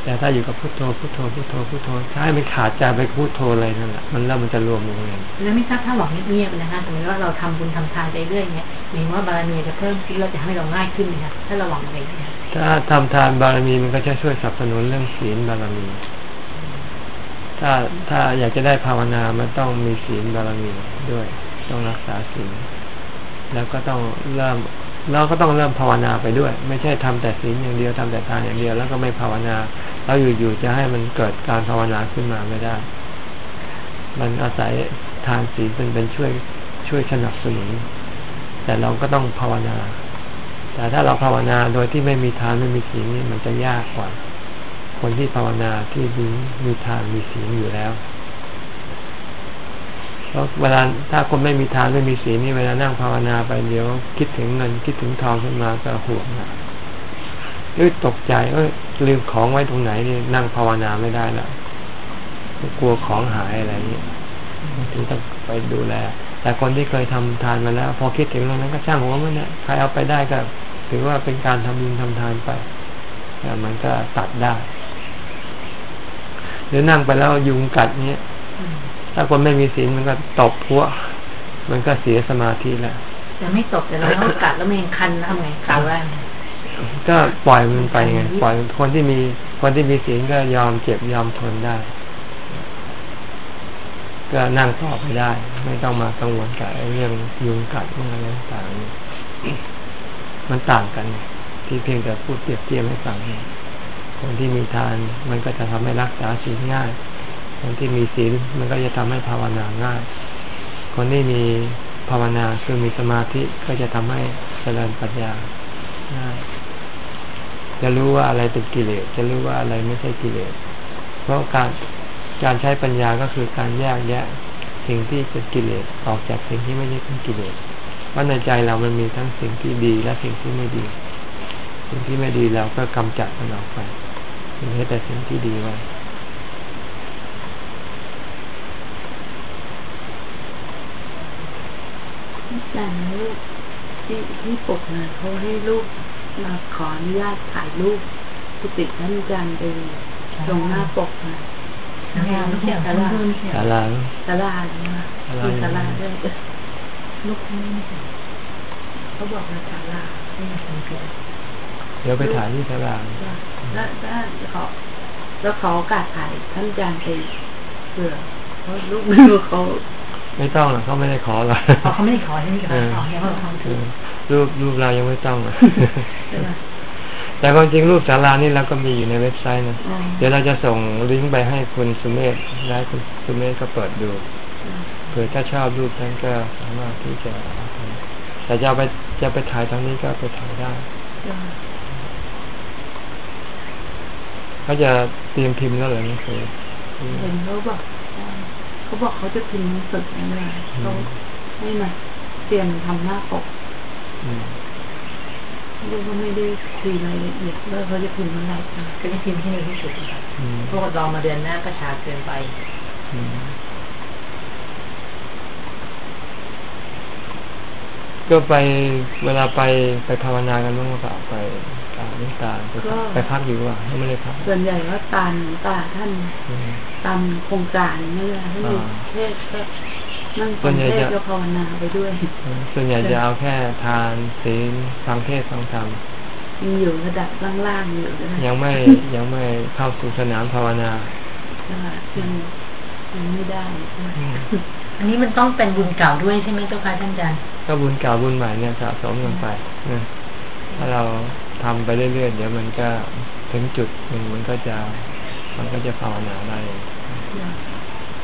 แต่ถ้าอยู่กับพุทโธพุทโธพุทโธพุทโธถ้าให้มันขาดใจไปพุทโธเลยนั่นแหละมันแล้วมันจะรวมลงเองแล้วไม่ทราบถ้าหวังเงียบๆนะคะสมมติว่าเราทำบุญทำทานไปเรื่อยเนี่ยหมายถึงว่าบารมีจะเพิ่มขึ้นเราจะให้เราง่ายขึ้นไหมคะถ้าเราหวังอะไรอย่างเงี้ยถ้าทำทานบารมีมันก็จะช่วยสนับสนุนเรื่องศีลบารมี ถ้าถ้าอยากจะได้ภาวนามันต้องมีศีลบารมีด้วย ต้องรักษาศีลแล้วก็ต้องเริ่ม เราก็ต้องเริ่มภาวนาไปด้วย ไม่ใช่ทำแต่ศีลอย่างเดียวทำแต่ทานอย่างเดียว แล้วก็ไม่ภาวนาเราอยู่ๆจะให้มันเกิดการภาวนาขึ้นมาไม่ได้ มันอาศัยทานศีลเป็นเป็นช่วยช่วยสนับสนุนแต่เราก็ต้องภาวนา แต่ถ้าเราภาวนาโดยที่ไม่มีทานไม่มีศีลนี่มันจะยากกว่า คนที่ภาวนาที่มีมีทานมีศีลอยู่แล้ว เพราะเวลาถ้าคนไม่มีทานไม่มีศีลนี่เวลานั่งภาวนาไปเดี๋ยวคิดถึงเงินคิดถึงทองขึ้นมาก็ห่วงนะเอ้ยตกใจเอ้ยลืมของไว้ตรงไหนนี่นั่งภาวนาไม่ได้ละกลัวของหายอะไรเงี้ยถึงต้องไปดูแล แต่คนที่เคยทำทานมาแล้ว พอคิดถึงตรงนั้นก็ช่างหัวมันเนี่ยใครเอาไปได้ก็ถือว่าเป็นการทำบุญทำทานไปแต่มันก็ตัดได้หรือนั่งไปแล้วยุงกัดเนี้ย ถ้าคนไม่มีศีลมันก็ตบพัวมันก็เสียสมาธิแล้วแต่ไม่ตกแต่เราต้องกัดแล้วมันยังคันทำไงกัดว่าไงก็ปล่อยมันไปไงปล่อยคนที่มีคนที่มีศีลก็ยอมเจ็บยอมทนได้ ก็นั่งต่อไปได้ ไม่ต้องมากังวลกับไอ้เรื่องยุงกัดเรื่องอะไรต่างๆนี่มันต่างกัน ที่เพียงแต่พูดเปรียบเทียบให้ฟังเนี่ยคนที่มีทาน มันก็จะทำให้รักษาศีลง่าย คนที่มีศีลมันก็จะทำให้ภาวนาง่าย คนที่มีภาวนาคือมีสมาธิก็จะทำให้เจริญปัญญาง่ายจะรู้ว่าอะไรเป็นกิเลสจะรู้ว่าอะไรไม่ใช่กิเลส เพราะการการใช้ปัญญาก็คือการแยกแยะสิ่งที่เป็นกิเลสออกจากสิ่งที่ไม่ใช่เป็นกิเลสว่าในใจเรามันมีทั้งสิ่งที่ดีและสิ่งที่ไม่ดี สิ่งที่ไม่ดีเราก็กำจัดมันออกไปเหลือแต่สิ่งที่ดีไว้ แต่ลูกที่ที่ปกนะเขาให้ลูกมาขออนุญาตถ่ายรูปกุฏิท่านอาจารย์ไปตรงหน้าปกนะทำงานไม่ใช่เหรอศาลาศาลาศาลาเนี่ยมีศาลาด้วยลูกนี่เขาบอกว่าศาลาไม่อยากเป็นเกิดเดี๋ยวไปถ่ายที่ศาลาแล้วแล้วขอแล้วขอโอกาสถ่ายท่านอาจารย์ไปเผื่อเพราะลูกไม่รู้เขา ไม่ต้องหรอกเขาไม่ได้ขอหรอกอ๋อเขาไม่ได้ขอใช่ไหมคะเอออ๋อยังไม่ทำเอถูกอรูปรูปเรายังไม่ต้องอะใช่ไหมแต่ความจริงรูปศาลานี่เราก็มีอยู่ในเว็บไซต์นะอ๋อเดี๋ยวเราจะส่งลิงก์ไปให้คุณสุเมธแล้วคุณสุเมธก็เปิดดูเผื่อถ้าชอบรูปนั้นก็สามารถที่จะเอาไปแต่จะเอาไปจะไปถ่ายตรงนี้ก็ไปถ่ายได้อเขาจะเตรียมพิมพ์แล้วเหรอหนังสือเห็นเขาบอก เขาบอกเขาจะพิมพ์หนังสือนี่แหละเขาให้มาเตรียมทำหน้าปกอืมลูกก็ไม่ได้คุยรายละเอียดว่าเขาจะพิมพ์เมื่อไหร่ค่ะก็จะพิมพ์ให้เร็วที่สุดค่ะอืมเพราะว่าลองมาเดือนหน้าก็ช้าเกินไปอืมก็ไปเวลาไปไปภาวนากันบ้างหรือเปล่าไป กราบหลวงตาไปพักไปพักอยู่ว่าให้ไม่ได้พักส่วนใหญ่ก็ตามหลวงตาท่านอืมตามโครงการนี่แหละท่านมีอ่าเทศก็นั่งส่ฟัวนงใหญ่เทศจะก็ภาวนาไปด้วย ส่วนใหญ่จะเอาแค่ทานศีลฟังเทศน์ฟังธรรมยังอยู่ระดับล่างๆอยู่นะยังไม่ยังไม่เข้าสู่สนามภาวนานะคะยังยังไม่ได้ใช่ไหมอืมอันนี้มันต้องเป็นบุญเก่าด้วยใช่ไหมเจ้าค่ะท่านอาจารย์ก็บุญเก่าบุญใหม่เนี่ยสะสมกันไปนะถ้าเรา ทำไปเรื่อยๆเดี๋ยวมันก็ถึงจุดหนึ่งมันก็จะ มันก็จะภาวนาได้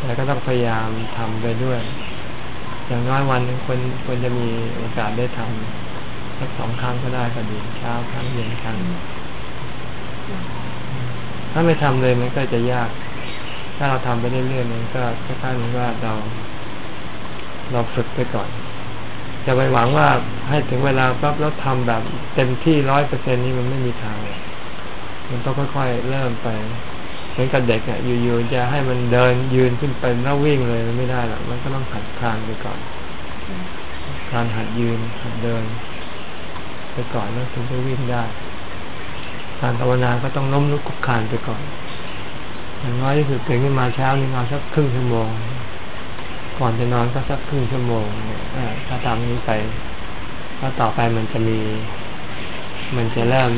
แล้วก็ต้องพยายามทำไปด้วย อย่างน้อยวันหนึงคนควรจะมีโอกาสได้ทำสักสองครั้งก็ได้ก็ดีเช้าครั้งเย็นครั้งถ้าไม่ทำเลยมันก็จะยาก ถ้าเราทำไปเรื่อยๆมันก็คล้ายๆเหมือนว่าเรา เราฝึกไปก่อน จะไปหวังว่าให้ถึงเวลาปั๊บแล้วทำแบบเต็มที่ร้อยเปอร์เซ็นนี้มันไม่มีทางเลยมันต้องค่อยๆเริ่มไปเหมือนกับเด็กอะอยู่ๆจะให้มันเดินยืนขึ้นไปแล้ววิ่งเลยมันไม่ได้หรอกมันก็ต้องหัดคลานไปก่อนคลานหัดยืนหัดเดิน ไปก่อนแล้วถึงจะวิ่งได้การภาวนาก็ต้องล้มลุกคลุกคานไปก่อนอย่างน้อยที่สุดตื่นขึ้นมาเช้านี่นอนสักครึ่งชั่วโมง ก่อนจะนอนก็สักครึ่งชั่วโมงเนี่ยถ้าทำนี้ไปแล้วต่อไปมันจะมี มันจะเริ่ม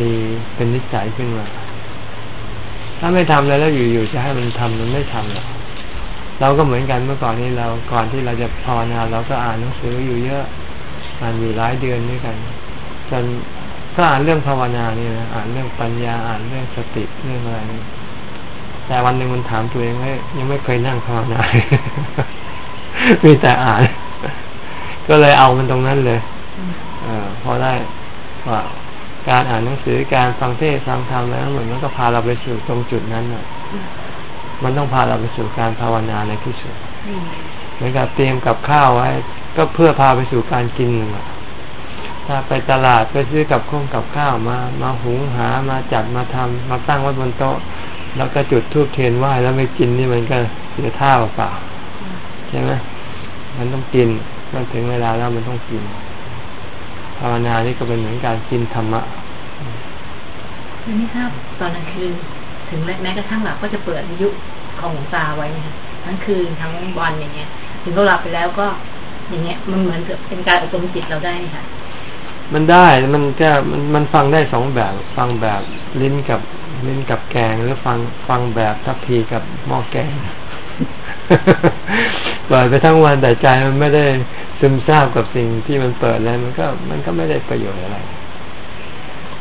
มีเป็นนิสัยขึ้นมา ถ้าไม่ทำเลยแล้วอยู่ๆจะให้มันทำมันไม่ทำหรอกเราก็เหมือนกันเมื่อก่อนนี้เราก่อนที่เราจะภาวนาเราก็อ่านหนังสืออยู่เยอะอ่านอยู่หลายเดือนด้วยกันจนก็อ่านเรื่องภาวนานี่นะอ่านเรื่องปัญญาอ่านเรื่องสติเรื่องอะไรนี่ แต่วันหนึ่งมันถามตัวเองว่ายังไม่เคยนั่งภาวนามีแต่อ่าน ก็เลยเอามันตรงนั้นเลยเออพอได้ว่าการอ่านหนังสือการฟังเทศฟังธรรมแล้วเหมือนมันก็พาเราไปสู่ตรงจุดนั้นน่ะ มันต้องพาเราไปสู่การภาวนาในที่สุดเหมือนกับเตรียมกับข้าวไว้ ก็เพื่อพาไปสู่การกินน่ะถ้าไปตลาดไปซื้อกับข้องกับข้าวมา มาหุงหามาจัดมาทำมาตั้งไว้บนโต๊ะ แล้วก็จุดธูปเทียนไหว้แล้วไม่กินนี่มันก็เสียท่าเปล่าๆใช่ไหมมันต้องกินเมื่อถึงเวลาแล้วมันต้องกินภาวนานี่ก็เป็นเหมือนการกินธรรมะอันนี้ครับตอนกลางคืนถึงแม้แม้กระทั่งหลับก็จะเปิดวิทยุของหลวงตาไว้นะคะทั้งคืนทั้งวันอย่างเงี้ย ถึงเราหลับไปแล้วก็อย่างเงี้ย มันเหมือนกับเป็นการอบรมจิตเราได้ค่ะ มันได้มันก็มันมันฟังได้สองแบบ ฟังแบบลิ้นกับ ลิ้นกับแกงหรือฟังฟังแบบทัพพีกับหม้อแกงเปิดไปทั้งวันแต่ใจมันไม่ได้ซึมซาบกับสิ่งที่มันเปิดแล้วมันก็มันก็ไม่ได้ประโยชน์อะไร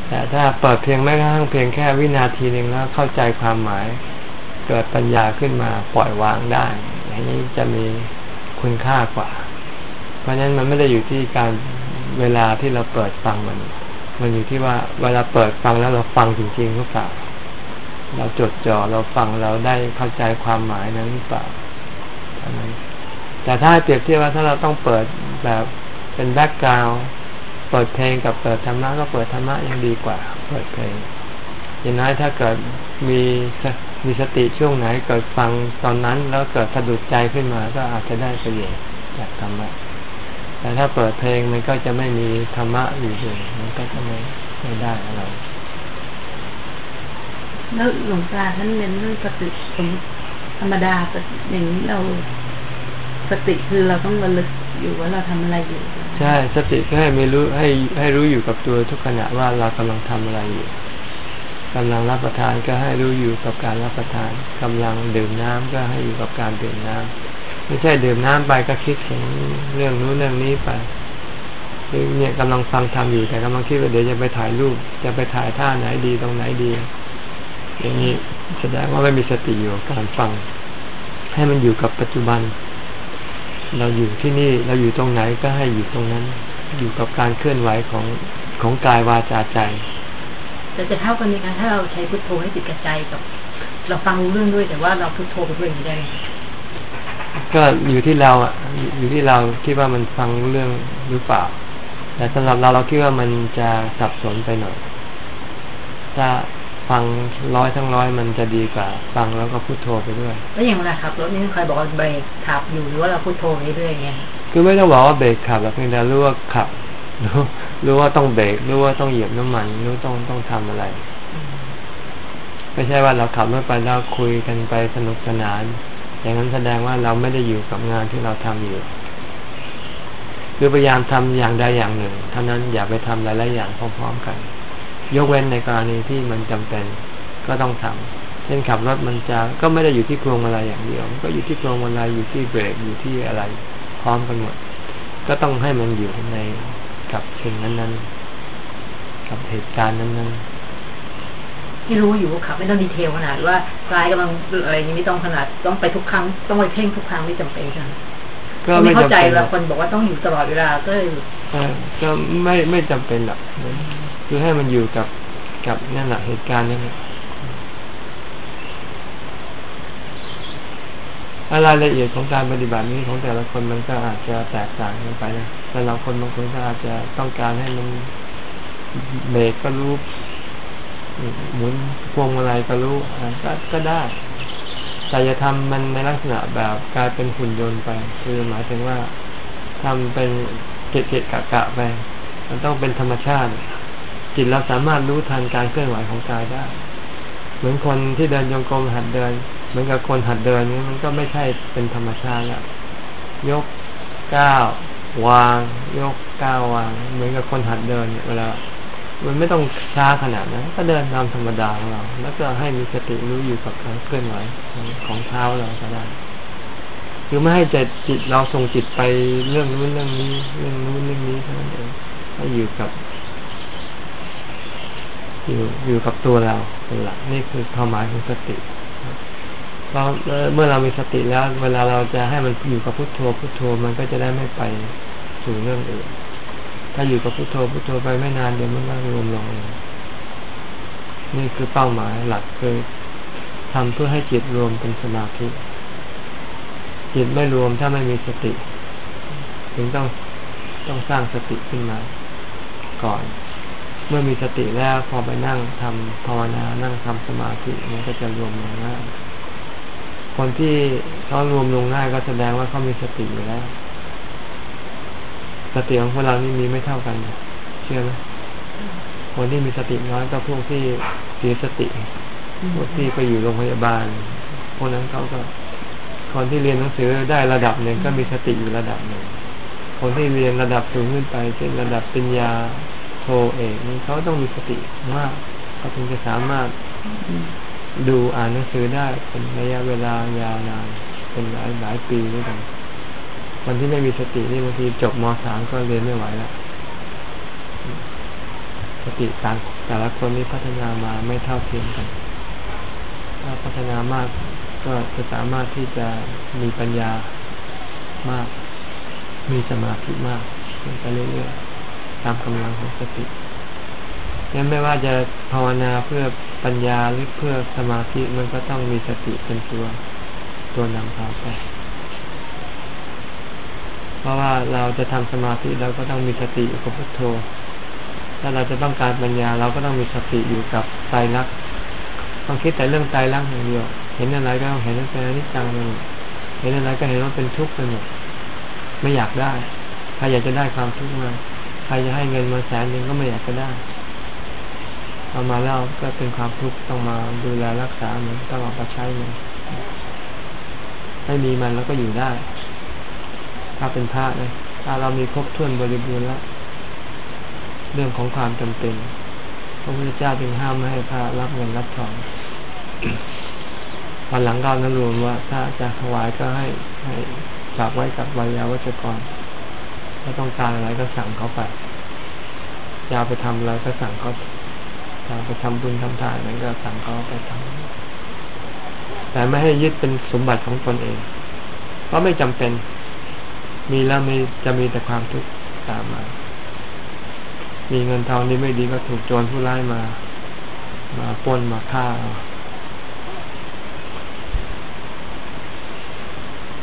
แต่ถ้าเปิดเพียงแม้กระทั่งเพียงแค่วินาทีหนึ่งแล้วเข้าใจความหมาย เกิดปัญญาขึ้นมาปล่อยวางได้อย่างนี้จะมีคุณค่ากว่า เพราะฉะนั้นมันไม่ได้อยู่ที่การเวลาที่เราเปิดฟังมัน มันอยู่ที่ว่าเวลาเปิดฟังแล้วเราฟังจริงๆหรือเปล่า เราจดจ่อเราฟังเราได้เข้าใจความหมายนั้นหรือเปล่าแต่ถ้าเปรียบเทียบว่าถ้าเราต้องเปิดแบบเป็นแบ็กกราวเปิดเพลงกับเปิดธรรมะก็เปิดธรรมะยังดีกว่า เปิดเพลงอย่างน้อยถ้าเกิดมีมีสติช่วงไหนเกิดฟังตอนนั้น แล้วเกิดสะดุดใจขึ้นมา ก็อาจจะได้ประโยชน์จากธรรมะแต่ถ้าเปิดเพลงมันก็จะไม่มีธรรมะอยู่เลยมันก็จะไม่ไม่ได้อะไร แล้วหลวงตาท่านเน้นเรื่องสติสมธรรมดาสติอย่างนี้เราสติคือเราต้องระลึกอยู่ว่าเราทำอะไรอยู่ ใช่สติก็ให้ไม่รู้ให้ให้รู้อยู่กับตัวทุกขณะว่าเรากำลังทำอะไรอยู่กำลังรับประทานก็ให้รู้อยู่กับการรับประทานกำลังดื่มน้ำก็ให้อยู่กับการดื่มน้ำไม่ใช่ดื่มน้ำไปก็คิดถึงเรื่องนู้นเรื่องนี้ไปเนี่ยกำลังฟังทำอยู่แต่กำลังคิดว่าเดี๋ยวจะไปถ่ายรูป จะไปถ่ายท่าไหนดีตรงไหนดี อย่างนี้แสดงว่าไม่มีสติอยู่กับการฟัง ให้มันอยู่กับปัจจุบัน เราอยู่ที่นี่เราอยู่ตรงไหนก็ให้อยู่ตรงนั้น อยู่กับการเคลื่อนไหวของของกายวาจาใจแต่จะเท่ากันในการถ้าเราใช้พุทโธให้จิตกระจายกับเราฟังรู้เรื่องด้วยแต่ว่าเราพุทโธไปด้วยอย่างนี้ได้ไหมก็อยู่ที่เราอะอยู่ที่เราคิดว่ามันฟังเรื่องหรือเปล่า แต่สำหรับเราเราคิดว่ามันจะสับสนไปหน่อยถ้า ฟังร้อยทั้งร้อยมันจะดีกว่า ฟังแล้วก็พุโทโธไปด้วย แล้วอย่างเวลาขับรถนี่ใครบอกว่าเบรกขับอยู่หรือว่าเราพุทโธไปเรื่อยๆเงี้ยคือไม่ต้องบอกว่าเบรกขับหรอกเพียงแต่รู้ว่าขับรู้รู้ว่าต้องเบรกรู้ว่าต้องเหยียบน้ำมันรู้ต้องต้องทำอะไร ไม่ใช่ว่าเราขับรถไปแล้วคุยกันไปสนุกสนาน อย่างนั้นแสดงว่าเราไม่ได้อยู่กับงานที่เราทำอยู่คือพยายามทำอย่างใดอย่างหนึ่งเท่านั้นอย่าไปทำหลายๆอย่างพร้อม ๆ กัน ยกเว้นในกรณีที่มันจำเป็นก็ต้องทำเช่นขับรถมันจะก็ไม่ได้อยู่ที่พวงมาลัยอย่างเดียวมันก็อยู่ที่พวงมาลัยอยู่ที่เบรกอยู่ที่อะไร พร้อมกันหมด ก็ต้องให้มันอยู่ในกับสิ่งนั้นๆ กับเหตุการณ์นั้นๆ ที่รู้อยู่ว่าขับไม่ต้องดีเทลขนาดว่าซ้ายกำลังอะไรอย่างนี้ไม่ต้องขนาดต้องไปทุกครั้ง ต้องไปเพ่งทุกครั้งไม่จำเป็นใช่ไหมก็ไม่ไม่เข้าจำใจเป็นเวหรลาอกคนบอกว่าต้องอยู่ตลอดเวลาก็เลยเออก็ไม่ไม่จำเป็นหรอก คือให้มันอยู่กับกับนั่นแหละเหตุการณ์นั่นแหละรายละเอียดของการปฏิบัตินี้ของแต่ละคนมันก็อาจจะแตกต่างกันไปนะแต่ละคนบางคนก็อาจจะต้องการให้มันเบรกก็รู้หมุนพวงมาลัยก็รู้ก็ก็ได้ แต่จะทำมันในลักษณะแบบกลายเป็นหุ่นยนต์ไป คือหมายถึงว่าทำเป็นเกะเกะกะกะไป มันต้องเป็นธรรมชาติ จิตเราสามารถรู้ทันการเคลื่อนไหวของกายได้ เหมือนคนที่เดินโยงกลมหัดเดิน เหมือนกับคนหัดเดินนี้มันก็ไม่ใช่เป็นธรรมชาติแล้วยกก้าววาง ยกก้าววาง เหมือนกับคนหัดเดินเนี่ยเวลามันไม่ต้องช้าขนาดนั้นก็เดินตามธรรมดาของเรา แล้วก็ให้มีสติรู้อยู่กับการเคลื่อนไหวของเท้าเราก็ได้คือไม่ให้ใจจิตเราส่งจิตไปเรื่องนู้นเรื่องนี้ เรื่องนู้นเรื่องนี้เท่านั้นเองให้อยู่กับ อยู่อยู่กับตัวเราเป็นหลักนี่คือความหมายของสติเพราะเมื่อเรามีสติแล้ว เวลาเราจะให้มันอยู่กับพุทโธพุทโธมันก็จะได้ไม่ไปสู่เรื่องอื่น ถ้าอยู่กับพุทโธพุทโธไปไม่นานเดี๋ยวมันก็รวมลงเองนี่คือเป้าหมายหลักคือทำเพื่อให้จิตรวมเป็นสมาธิจิตไม่รวมถ้าไม่มีสติ ถึงต้องต้องสร้างสติขึ้นมา ก่อน เมื่อมีสติแล้วพอไปนั่งทำภาวนา นั่งทำสมาธิมันก็จะรวมลงง่ายคนที่เขารวมลงง่ายก็แสดงว่าเขามีสติอยู่แล้ว สติของพวกเรานี่มีไม่เท่ากัน เชื่อไหมคนที่มีสติน้อยก็พวกที่เสียสติพวกที่ไปอยู่โรงพยาบาลพวกนั้นเขาก็ คนที่เรียนหนังสือได้ระดับหนึ่งก็มีสติอยู่ระดับหนึ่ง คนที่เรียนระดับสูงขึ้นไป เช่นระดับปริญญา โทเอกนี่เขาต้องมีสติมากเขาถึงจะสามารถดูอ่านหนังสือได้เป็นระยะเวลายาวนาน เป็นหลายหลายปีด้วยกันคนที่ไม่มีสตินี่บางทีจบมสามก็เรียนไม่ไหวแล้วสติต่างแต่ละคนนี้พัฒนามาไม่เท่าเทียมกัน ถ้าพัฒนามากก็จะสามารถที่จะมีปัญญามาก มีสมาธิมากขึ้นไปเรื่อยๆตามกำลังของสติงั้นไม่ว่าจะภาวนาเพื่อปัญญาหรือเพื่อสมาธิมันก็ต้องมีสติเป็นตัวตัวนำพาไป เพราะว่าเราจะทำสมาธิเราก็ต้องมีสติอยู่กับพุทโธ ถ้าเราจะต้องการปัญญาเราก็ต้องมีสติอยู่กับไตรลักษณ์ต้องคิดแต่เรื่องไตรลักษณ์อย่างเดียว เห็นอะไรก็ต้องเห็นว่าเป็นอนิจจังไปหมดเห็นอะไรก็เห็นว่าเป็นทุกข์ไปหมดไม่อยากได้ใครอยากจะได้ความทุกข์มา ใครจะให้เงินมาแสนหนึ่งก็ไม่อยากจะได้เอามาแล้วก็เป็นความทุกข์ต้องมาดูแลรักษาเหมันต้องเอาไปใช้เหมันไม่มีมันแล้วก็อยู่ได้ ถ้าเป็นพระนะถ้าเรามีครบถ้วนบริบูรณ์แล้วเรื่องของความจำเป็นพระพุทธเจ้าจึงห้ามไม่ให้พระรับเงินรับทองวันหลังเรานั้นรวมว่า ถ้าจะถวายก็ให้ให้ฝากไว้กับวิยาวัจกร ถ้าต้องการอะไรก็สั่งเขาไปอยากไปทำอะไรก็สั่งเขาอยากไปทำบุญทำทานอะไรก็สั่งเขาไปทำแต่ไม่ให้ยึดเป็นสมบัติของตนเอง เพราะไม่จำเป็น มีแล้วมีจะมีแต่ความทุกข์ตามมา มีเงินทองดีไม่ดีก็ถูกโจรผู้ร้ายมา มาปล้นมาฆ่า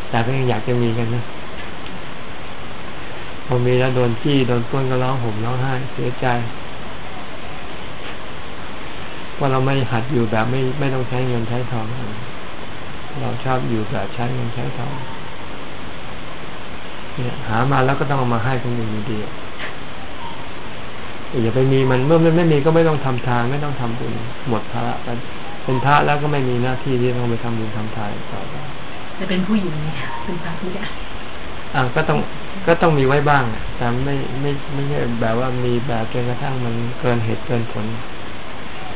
แต่ก็ยังอยากจะมีกันนะ พอมีแล้วโดนจี้โดนปล้นก็ร้องห่มร้องไห้เสียใจว่าเราไม่หัดอยู่แบบไม่ไม่ต้องใช้เงินใช้ทองเราชอบอยู่แบบใช้เงินใช้ทองเนี่ยหามาแล้วก็ต้องเอามาให้คนอื่นดีอย่าไปมีมันเมื่อมันไม่มีก็ไม่ต้องทำทานไม่ต้องทำบุญหมดภาระกันเป็นพระแล้วก็ไม่มีหน้าที่ที่ต้องไปทำบุญทำทานต่อไปจะเป็นผู้หญิงเนี่ยเป็นพระผู้ใหญ่อ่าก็ต้อง ก็ต้องมีไว้บ้างแต่ไม่ไม่ไม่ใช่แบบว่ามีแบบจนกระทั่งมันเกินเหตุเกินผล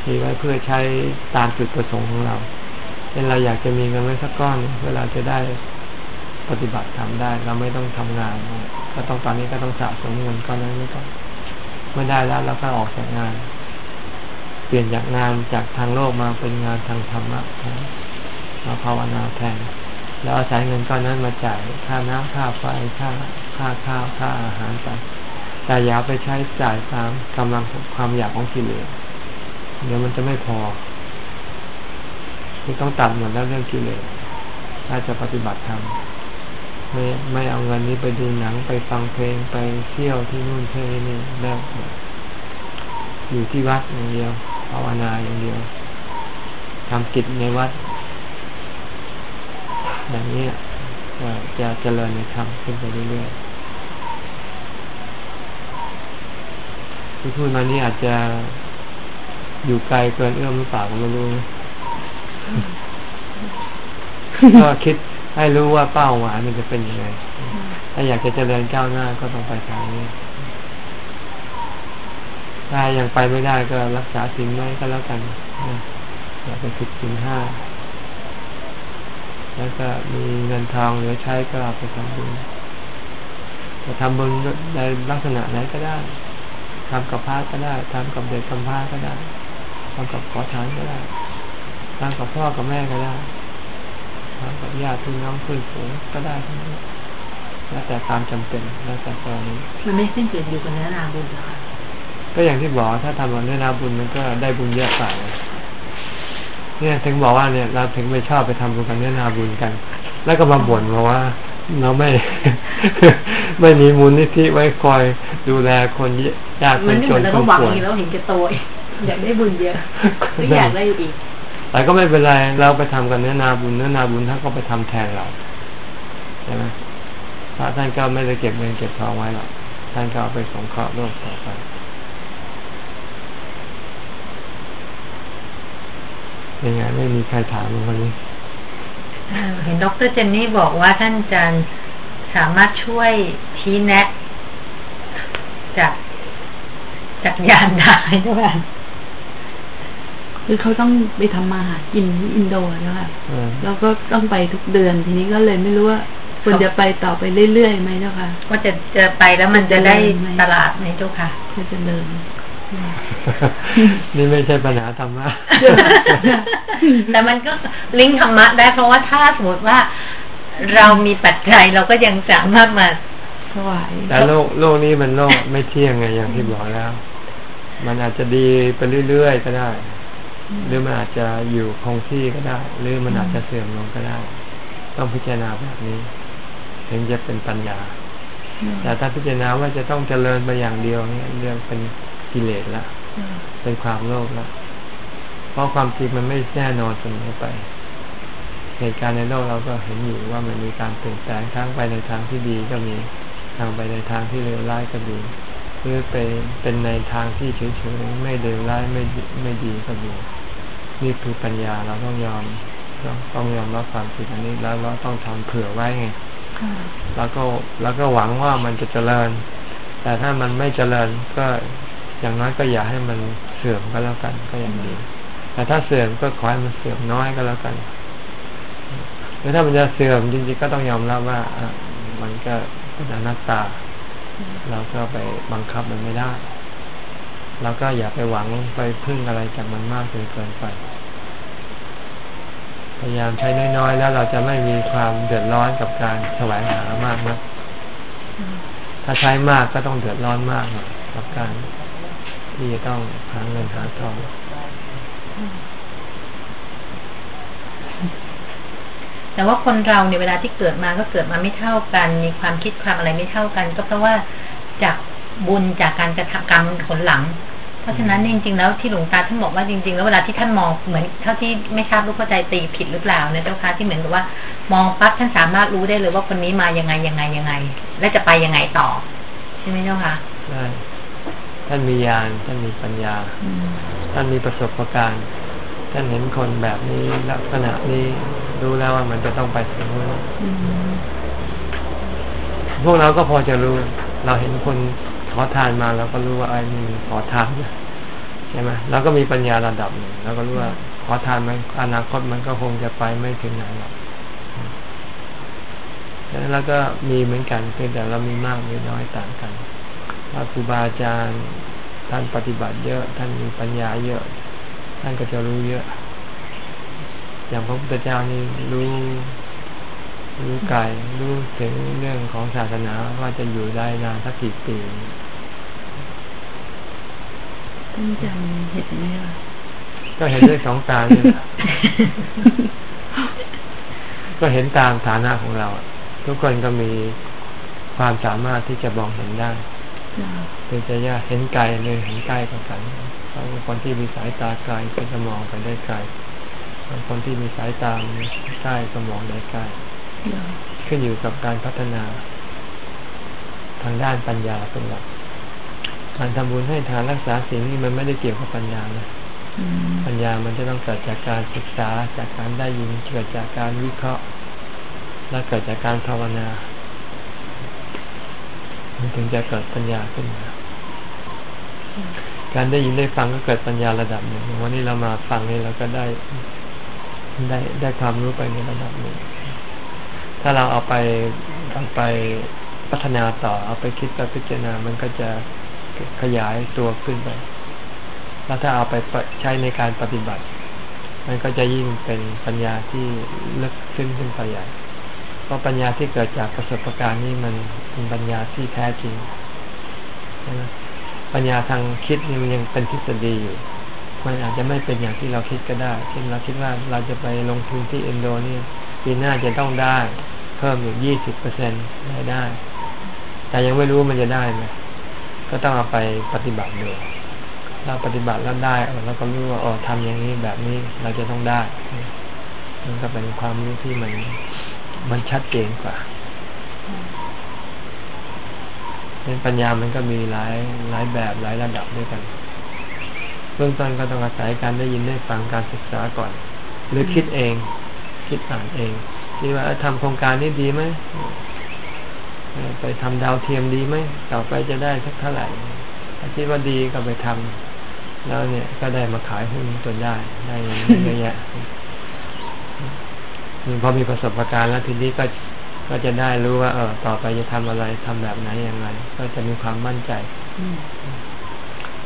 มีไว้เพื่อใช้ตามจุดประสงค์ของเราเช่นเราอยากจะมีเงินไว้สักก้อนเวลาจะได้ปฏิบัติทำได้ เราไม่ต้องทำงาน ก็ต้องตอนนี้ก็ต้องสะสมเงินก้อนนั้นไม่ต้องเมื่อได้แล้วเราก็ออกจากงาน เปลี่ยนจากงานจากทางโลกมาเป็นงานทางธรรมะมาภาวนาแทน แล้วอาศัยเงินก้อนนั้นมาจ่ายค่าน้ำค่าไฟค่าค่าข้าวค่าอาหารไปแต่อย่าไปใช้จ่ายตามกำลังความอยากของกิเลสเดี๋ยวมันจะไม่พอที่ต้องตัดหมดแล้วเรื่องกิเลสถ้าจะปฏิบัติธรรมไม่ไม่เอาเงินนี้ไปดูหนังไปฟังเพลงไปเที่ยวที่นู่นที่นี่ได้วอยู่ที่วัดอย่างเดียวภาวนาอย่างเดียวทำกิจในวัด อย่างนี้จะเจริญในธรรมขึ้นไปเรื่อยๆที่พูดมานี้อาจจะอยู่ไกลเกินเอื้อมหรือเปล่าก็ไม่รู้ก็คิดให้รู้ว่าเป้าหมายมันจะเป็นยังไง ถ้าอยากจะเจริญก้าวหน้าก็ต้องไปทางนี้ ถ้ายังไปไม่ได้ก็รักษาสิ่งไว้ก็แล้วกันอย่าไปผิดสิ่งห้า แล้วก็มีเงินทองเหลือใช้ก็เอาไปทำบุญจะทำบุญในลักษณะไหนก็ได้ทำกับพระก็ได้ทำกับเด็กกำพร้าก็ได้ทำกับขอทานก็ได้ทำกับพ่อกับแม่ก็ได้ทำกับญาติพี่น้องเพื่อนฝูงก็ได้ทั้งนั้นแล้วแต่ความจำเป็นแล้วแต่ตอนนี้มันไม่สิ้นสุดอยู่กับเนื้อนาบุญหรอคะก็อย่างที่บอกถ้าทำกับเนื้อนาบุญมันก็ได้บุญเยอะกว่า เนี่ยถึงบอกว่าเนี่ยเราถึงไม่ชอบไปทำบุญกับเนื้อนาบุญกัน แล้วก็มาบ่นมาว่าเราไม่ ไม่มีมูลนิธิไว้คอยดูแลคนยากคนจนคนป่วยแล้วเห็นแก่ตัวอยากได้บุญเยอะไม่อยากได้อีกแต่ก็ไม่เป็นไรเราไปทำกันเนื้อนาบุญเนื้อนาบุญท่านก็ไปทำแทนเราใช่ไหมพระท่านก็ไม่ได้เก็บเงินเก็บทองไว้หรอกท่านก็เอาไปสงเคราะห์โลกต่อไป ยังไงไม่มีใครถามวันนี้เห็นดรเจนนี่บอกว่าท่านอาจารย์สามารถช่วยชี้แนะ จากจากยานได้ด้วยคือเขาต้องไปทำมาหากินที่อินโดนะคะแล้วก็ต้องไปทุกเดือน ทีนี้ก็เลยไม่รู้ว่าควรจะไปต่อไปเรื่อยๆไหมเจ้าค่ะว่าจะจะไปแล้วมันจะได้ตลาดไหมเจ้าค่ะจะเดิน นี่ไม่ใช่ปัญหาธรรมะ แต่มันก็ลิงก์ธรรมะได้ เพราะว่าถ้าสมมติว่าเรามีปัจจัยเราก็ยังสามารถมาถวายแต่โลกโลกนี้มันโลกไม่เที่ยงไงอย่างที่บอกแล้ว มันอาจจะดีไปเรื่อยๆก็ได้ หรือมันอาจจะอยู่คงที่ก็ได้ หรือมันอาจจะเสื่อมลงก็ได้ ต้องพิจารณาแบบนี้ ถึงจะเป็นปัญญา แต่ถ้าพิจารณาว่าจะต้องเจริญไปอย่างเดียวเนี่ยเรื่องเป็น กิเลสละเป็นความโลภละเพราะความจริงมันไม่แน่นอนเสมอไป เหตุการณ์ในโลกเราก็เห็นอยู่ว่ามันมีการเปลี่ยนแปลงทั้งไปในทางที่ดีก็มีทางไปในทางที่เลวร้ายก็ดีหรือไปเป็นในทางที่เฉยๆไม่เลวร้ายไม่ไม่ดีก็ดีนี่คือปัญญาเราต้องยอมต้องยอมรับความจริงอันนี้แล้วเราต้องทำเผื่อไว้ไงแล้วก็แล้วก็หวังว่ามันจะเจริญ แต่ถ้ามันไม่เจริญก็ อย่างน้อยก็อย่าให้มันเสื่อมก็แล้วกันก็ยังดีแต่ถ้าเสื่อมก็ขอให้มันเสื่อมน้อยก็แล้วกันหรือถ้ามันจะเสื่อมจริงๆก็ต้องยอมรับว่าอะมันก็เป็นอนัตตา เราก็ไปบังคับมันไม่ได้เราก็อย่าไปหวังไปพึ่งอะไรจากมันมากจนเกินไป พยายามใช้น้อยๆ แล้วเราจะไม่มีความเดือดร้อนกับการแสวงหามากนะถ้าใช้มากก็ต้องเดือดร้อนมากกับการ ที่จะต้องหาเงินหาทองแต่ว่าคนเราในยเวลาที่เกิดมาก็เกิดมาไม่เท่ากัน มีความคิดความอะไรไม่เท่ากัน ก็เพราะว่าจากบุญจากการกระทำกรรมผลหลัง เพราะฉะนั้นจริงๆแล้วที่หลวงตาท่านบอกว่าจริงๆแล้วเวลาที่ท่านมองเหมือนเท่าที่ไม่ทราบรู้เข้าใจตีผิดหรือเปล่าเนี่ยเจ้าค่ะที่เหมือนกับว่า มองปั๊บท่านสามารถรู้ได้เลยว่าคนนี้มายังไงยังไงยังไง และจะไปยังไงต่อ ใช่ไหมเจ้าค่ะใช่ ท่านมีญาณท่านมีปัญญา ท่านมีประสบการณ์ ท่านเห็นคนแบบนี้ลักษณะนี้รู้แล้วว่ามันจะต้องไปถึงนู้นพวกเราก็พอจะรู้ เราเห็นคนขอทานมาเราก็รู้ว่าไอ้นี่ขอทานใช่ไหมเราก็มีปัญญาระดับหนึ่งเราก็รู้ว่าขอทานมันอนาคตมันก็คงจะไปไม่ถึงไหนหรอกแล้วก็มีเหมือนกันเพียงแต่เรามีมากมีน้อยต่างกัน พระครูบาอาจารย์ ท่านปฏิบัติเยอะ ท่านมีปัญญาเยอะ ท่านก็จะรู้เยอะ อย่างพระพุทธเจ้านี่รู้รู้ไกลรู้ถึงเรื่องของศาสนาว่าจะอยู่ได้นานสักกี่ปีท่านจำเห็นไหมล่ะก็เห็นด้วยสองตาเนี่ยแหละก็เห็นตามฐานะของเราอะทุกคนก็มีความสามารถที่จะมองเห็นได้ เป็นจะยากเห็นไกลเลยเห็นใกล้กว่ากันบางคนที่มีสายตาไกลก็จะมองไปได้ไกลบางคนที่มีสายตาใกล้ก็มองได้ใกล้ขึ้นอยู่กับการพัฒนา ทางด้านปัญญาเป็นหลักการทำบุญให้ทานรักษาสิ่งนี้มันไม่ได้เกี่ยวกับปัญญานะปัญญามันจะต้องเกิดจากการศึกษาจากการได้ยินเกิดจากการวิเคราะห์ และเกิดจากการภาวนา มันถึงจะเกิดปัญญาขึ้นมา การได้ยินได้ฟังก็เกิดปัญญาระดับหนึ่งวันนี้เรามาฟังนี่เราก็ได้ ได้ได้ความรู้ไปในระดับหนึ่ง ถ้าเราเอาไปเอาไปพัฒนาต่อเอาไปคิดไปพิจารณา มันก็จะขยายตัวขึ้นไป แล้วถ้าเอาไปใช้ในการปฏิบัติ มันก็จะยิ่งเป็นปัญญาที่ลึกซึ้งขึ้นไปใหญ่ เพราะปัญญาที่เกิดจากประสบการณ์นี่มันเป็นปัญญาที่แท้จริงปัญญาทางคิดนี่มันยังเป็นทฤษฎีอยู่ มันอาจจะไม่เป็นอย่างที่เราคิดก็ได้ เช่นเราคิดว่าเราจะไปลงทุนที่อินโดนีปีหน้าจะต้องได้ เพิ่มอีกยี่สิบเปอร์เซ็นต์ได้ได้ แต่ยังไม่รู้มันจะได้ไหมก็ต้องเอาไปปฏิบัติดูเราปฏิบัติแล้วได้เราก็รู้ว่าอ๋อทำอย่างนี้แบบนี้เราจะต้องได้มันก็เป็นความรู้ที่มัน มันชัดเจนกว่าเป็นปัญญามันก็มีหลายหลายแบบหลายระดับด้วยกันเบื้องต้นก็ต้องอาศัยการได้ยินได้ฟังการศึกษาก่อน หรือคิดเอง คิดอ่านเองคิดว่าทำโครงการนี้ดีไหมไปทำดาวเทียมดีไหมต่อไปจะได้สักเท่าไหร่ถ้าคิดว่าดีก็ไปทำแล้วเนี่ยก็ได้มาขายหุ้นจนได้ได้เยอะแยะ พอมีประสบการณ์แล้วทีนี้ก็ก็จะได้รู้ว่า เออ ต่อไปจะทำอะไรทำแบบไหนอย่างไร ก็จะมีความมั่นใจ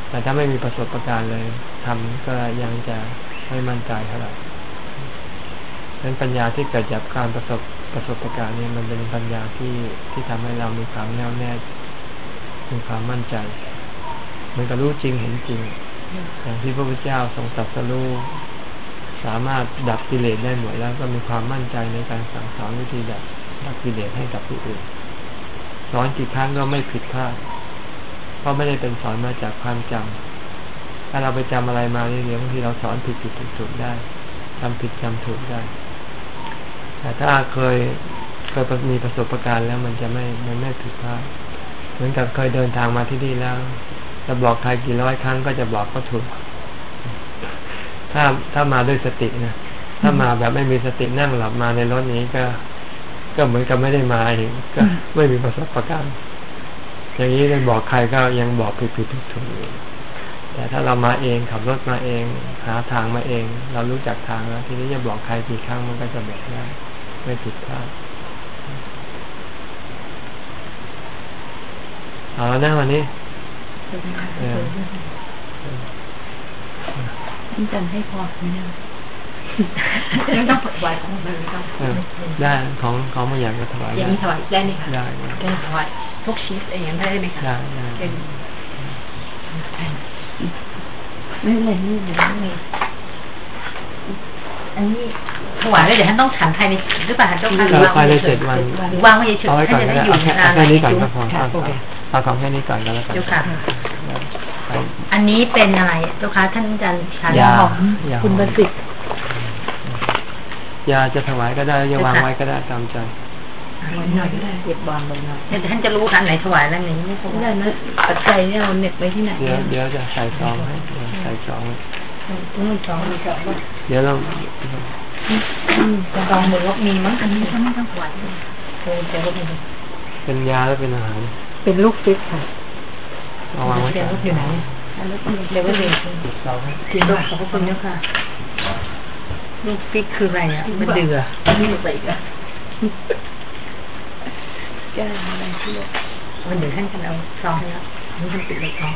แต่ถ้าไม่มีประสบการณ์เลยทำก็ยังจะไม่มั่นใจเท่าไหร่เป็นปัญญาที่เกิดจากการประสบประสบการณ์เนี่ยมันเป็นปัญญาที่ที่ทำให้เรามีความแน่วแน่ มีความมั่นใจ มันก็รู้จริงเห็นจริง อย่างที่พระพุทธเจ้าทรงตรัสรู้ สามารถดับกิเลสได้หมดแล้วก็มีความมั่นใจในการสั่งสอนวิธีดับดับกิเลสให้กับผู้อื่นสอนกี่ครั้งก็ไม่ผิดพลาดเพราะไม่ได้เป็นสอนมาจากความจำถ้าเราไปจำอะไรมาเรื่อยๆบางทีเราสอนผิดผิดถูกถูกได้ทำผิดจำถูกได้ แต่ถ้าเคยเคยมีประสบการณ์แล้วมันจะไม่มันไม่ผิดพลาดเหมือนกับเคยเดินทางมาที่นี่แล้วจะบอกใครกี่ร้อยครั้งก็จะบอกก็ถูก ถ้าถ้ามาด้วยสตินะถ้ามาแบบไม่มีสตินั่งหลับมาในรถนี้ก็ ก็เหมือนกับไม่ได้มาเองก็ไม่มีประสบการณ์อย่างนี้เลยบอกใครก็ยังบอกผิดผิดถูกถูกแต่ถ้าเรามาเองขับรถมาเอง หาทางมาเอง เรารู้จักทางแล้ว ทีนี้จะบอกใครกี่ครั้งมันก็จะบอกได้ไม่ผิดพลาดเอาแล้วนะวันนี้ ต้องจันให้พอไหมนะไม่ต้องถวายของมันไม่ต้องได้ของของมาอย่างก็ถวายอย่างนี้ถวายได้ไหมคะได้ได้ถวายพวกชีสเองได้ไหมคะได้ได้ไม่เป็นไรไม่เป็นไรไม่เป็นไรอันนี้ถวายแล้วเดี๋ยวท่านต้องฉันภายในหรือเปล่าเจ้าค่ะหรือเออวางภายในไว้เฉเจ็ยดวันๆหรือวางไว้เฉยเอาไว้ๆก่ท่าอนนจะก็ได้ได้อยู่เอาแค่นานแค่นี้ก่อนก็พอค่ะเอาเอาของแค่นี้ก่อนก็แล้วกันเจ้าค่ะไป อันนี้เป็นอะไรเจ้าค่ะท่านอาจารย์ฉันยาหอมยาคุณประสิทธิ์ยาจะถวายก็ได้จะวางไว้ก็ได้ตามใจวันหน่อยก็ได้เก็บบอลลงหน่อยเดี๋ยวท่านจะรู้อันไหนถวายแล้วอันไหนไม่ถไม่วาได้ยนะปัจจัยเนี่ยเราเน็บไว้ที่ไหนเดี๋ยวเดี๋ยวจะใส่ซองให้เดี๋ยวใส่ซองไว้ต้องมีสองมีสองว่าเดี๋ยวเราสองมือว่ามีมั้งอันนี้ท่านไม่ต้องถวายโอ้เดี๋ยวก็มีเป็นยาแล้วเป็นอาหาร เป็นลูกฟิกค่ะ เอาวางไว้เดี๋ยวก่อนก็อยู่ไหนเดี๋ยวก็มีซองให้คือลูกขอบพระคุณเจ้าค่ะลูกฟิกคืออะไรอะ มันเดือนี่ไปอีกอะแก้อะไรที่มันเดี๋ยวท่านจะเอาซองให้แล้วนี่ท่านปิดเลยซอง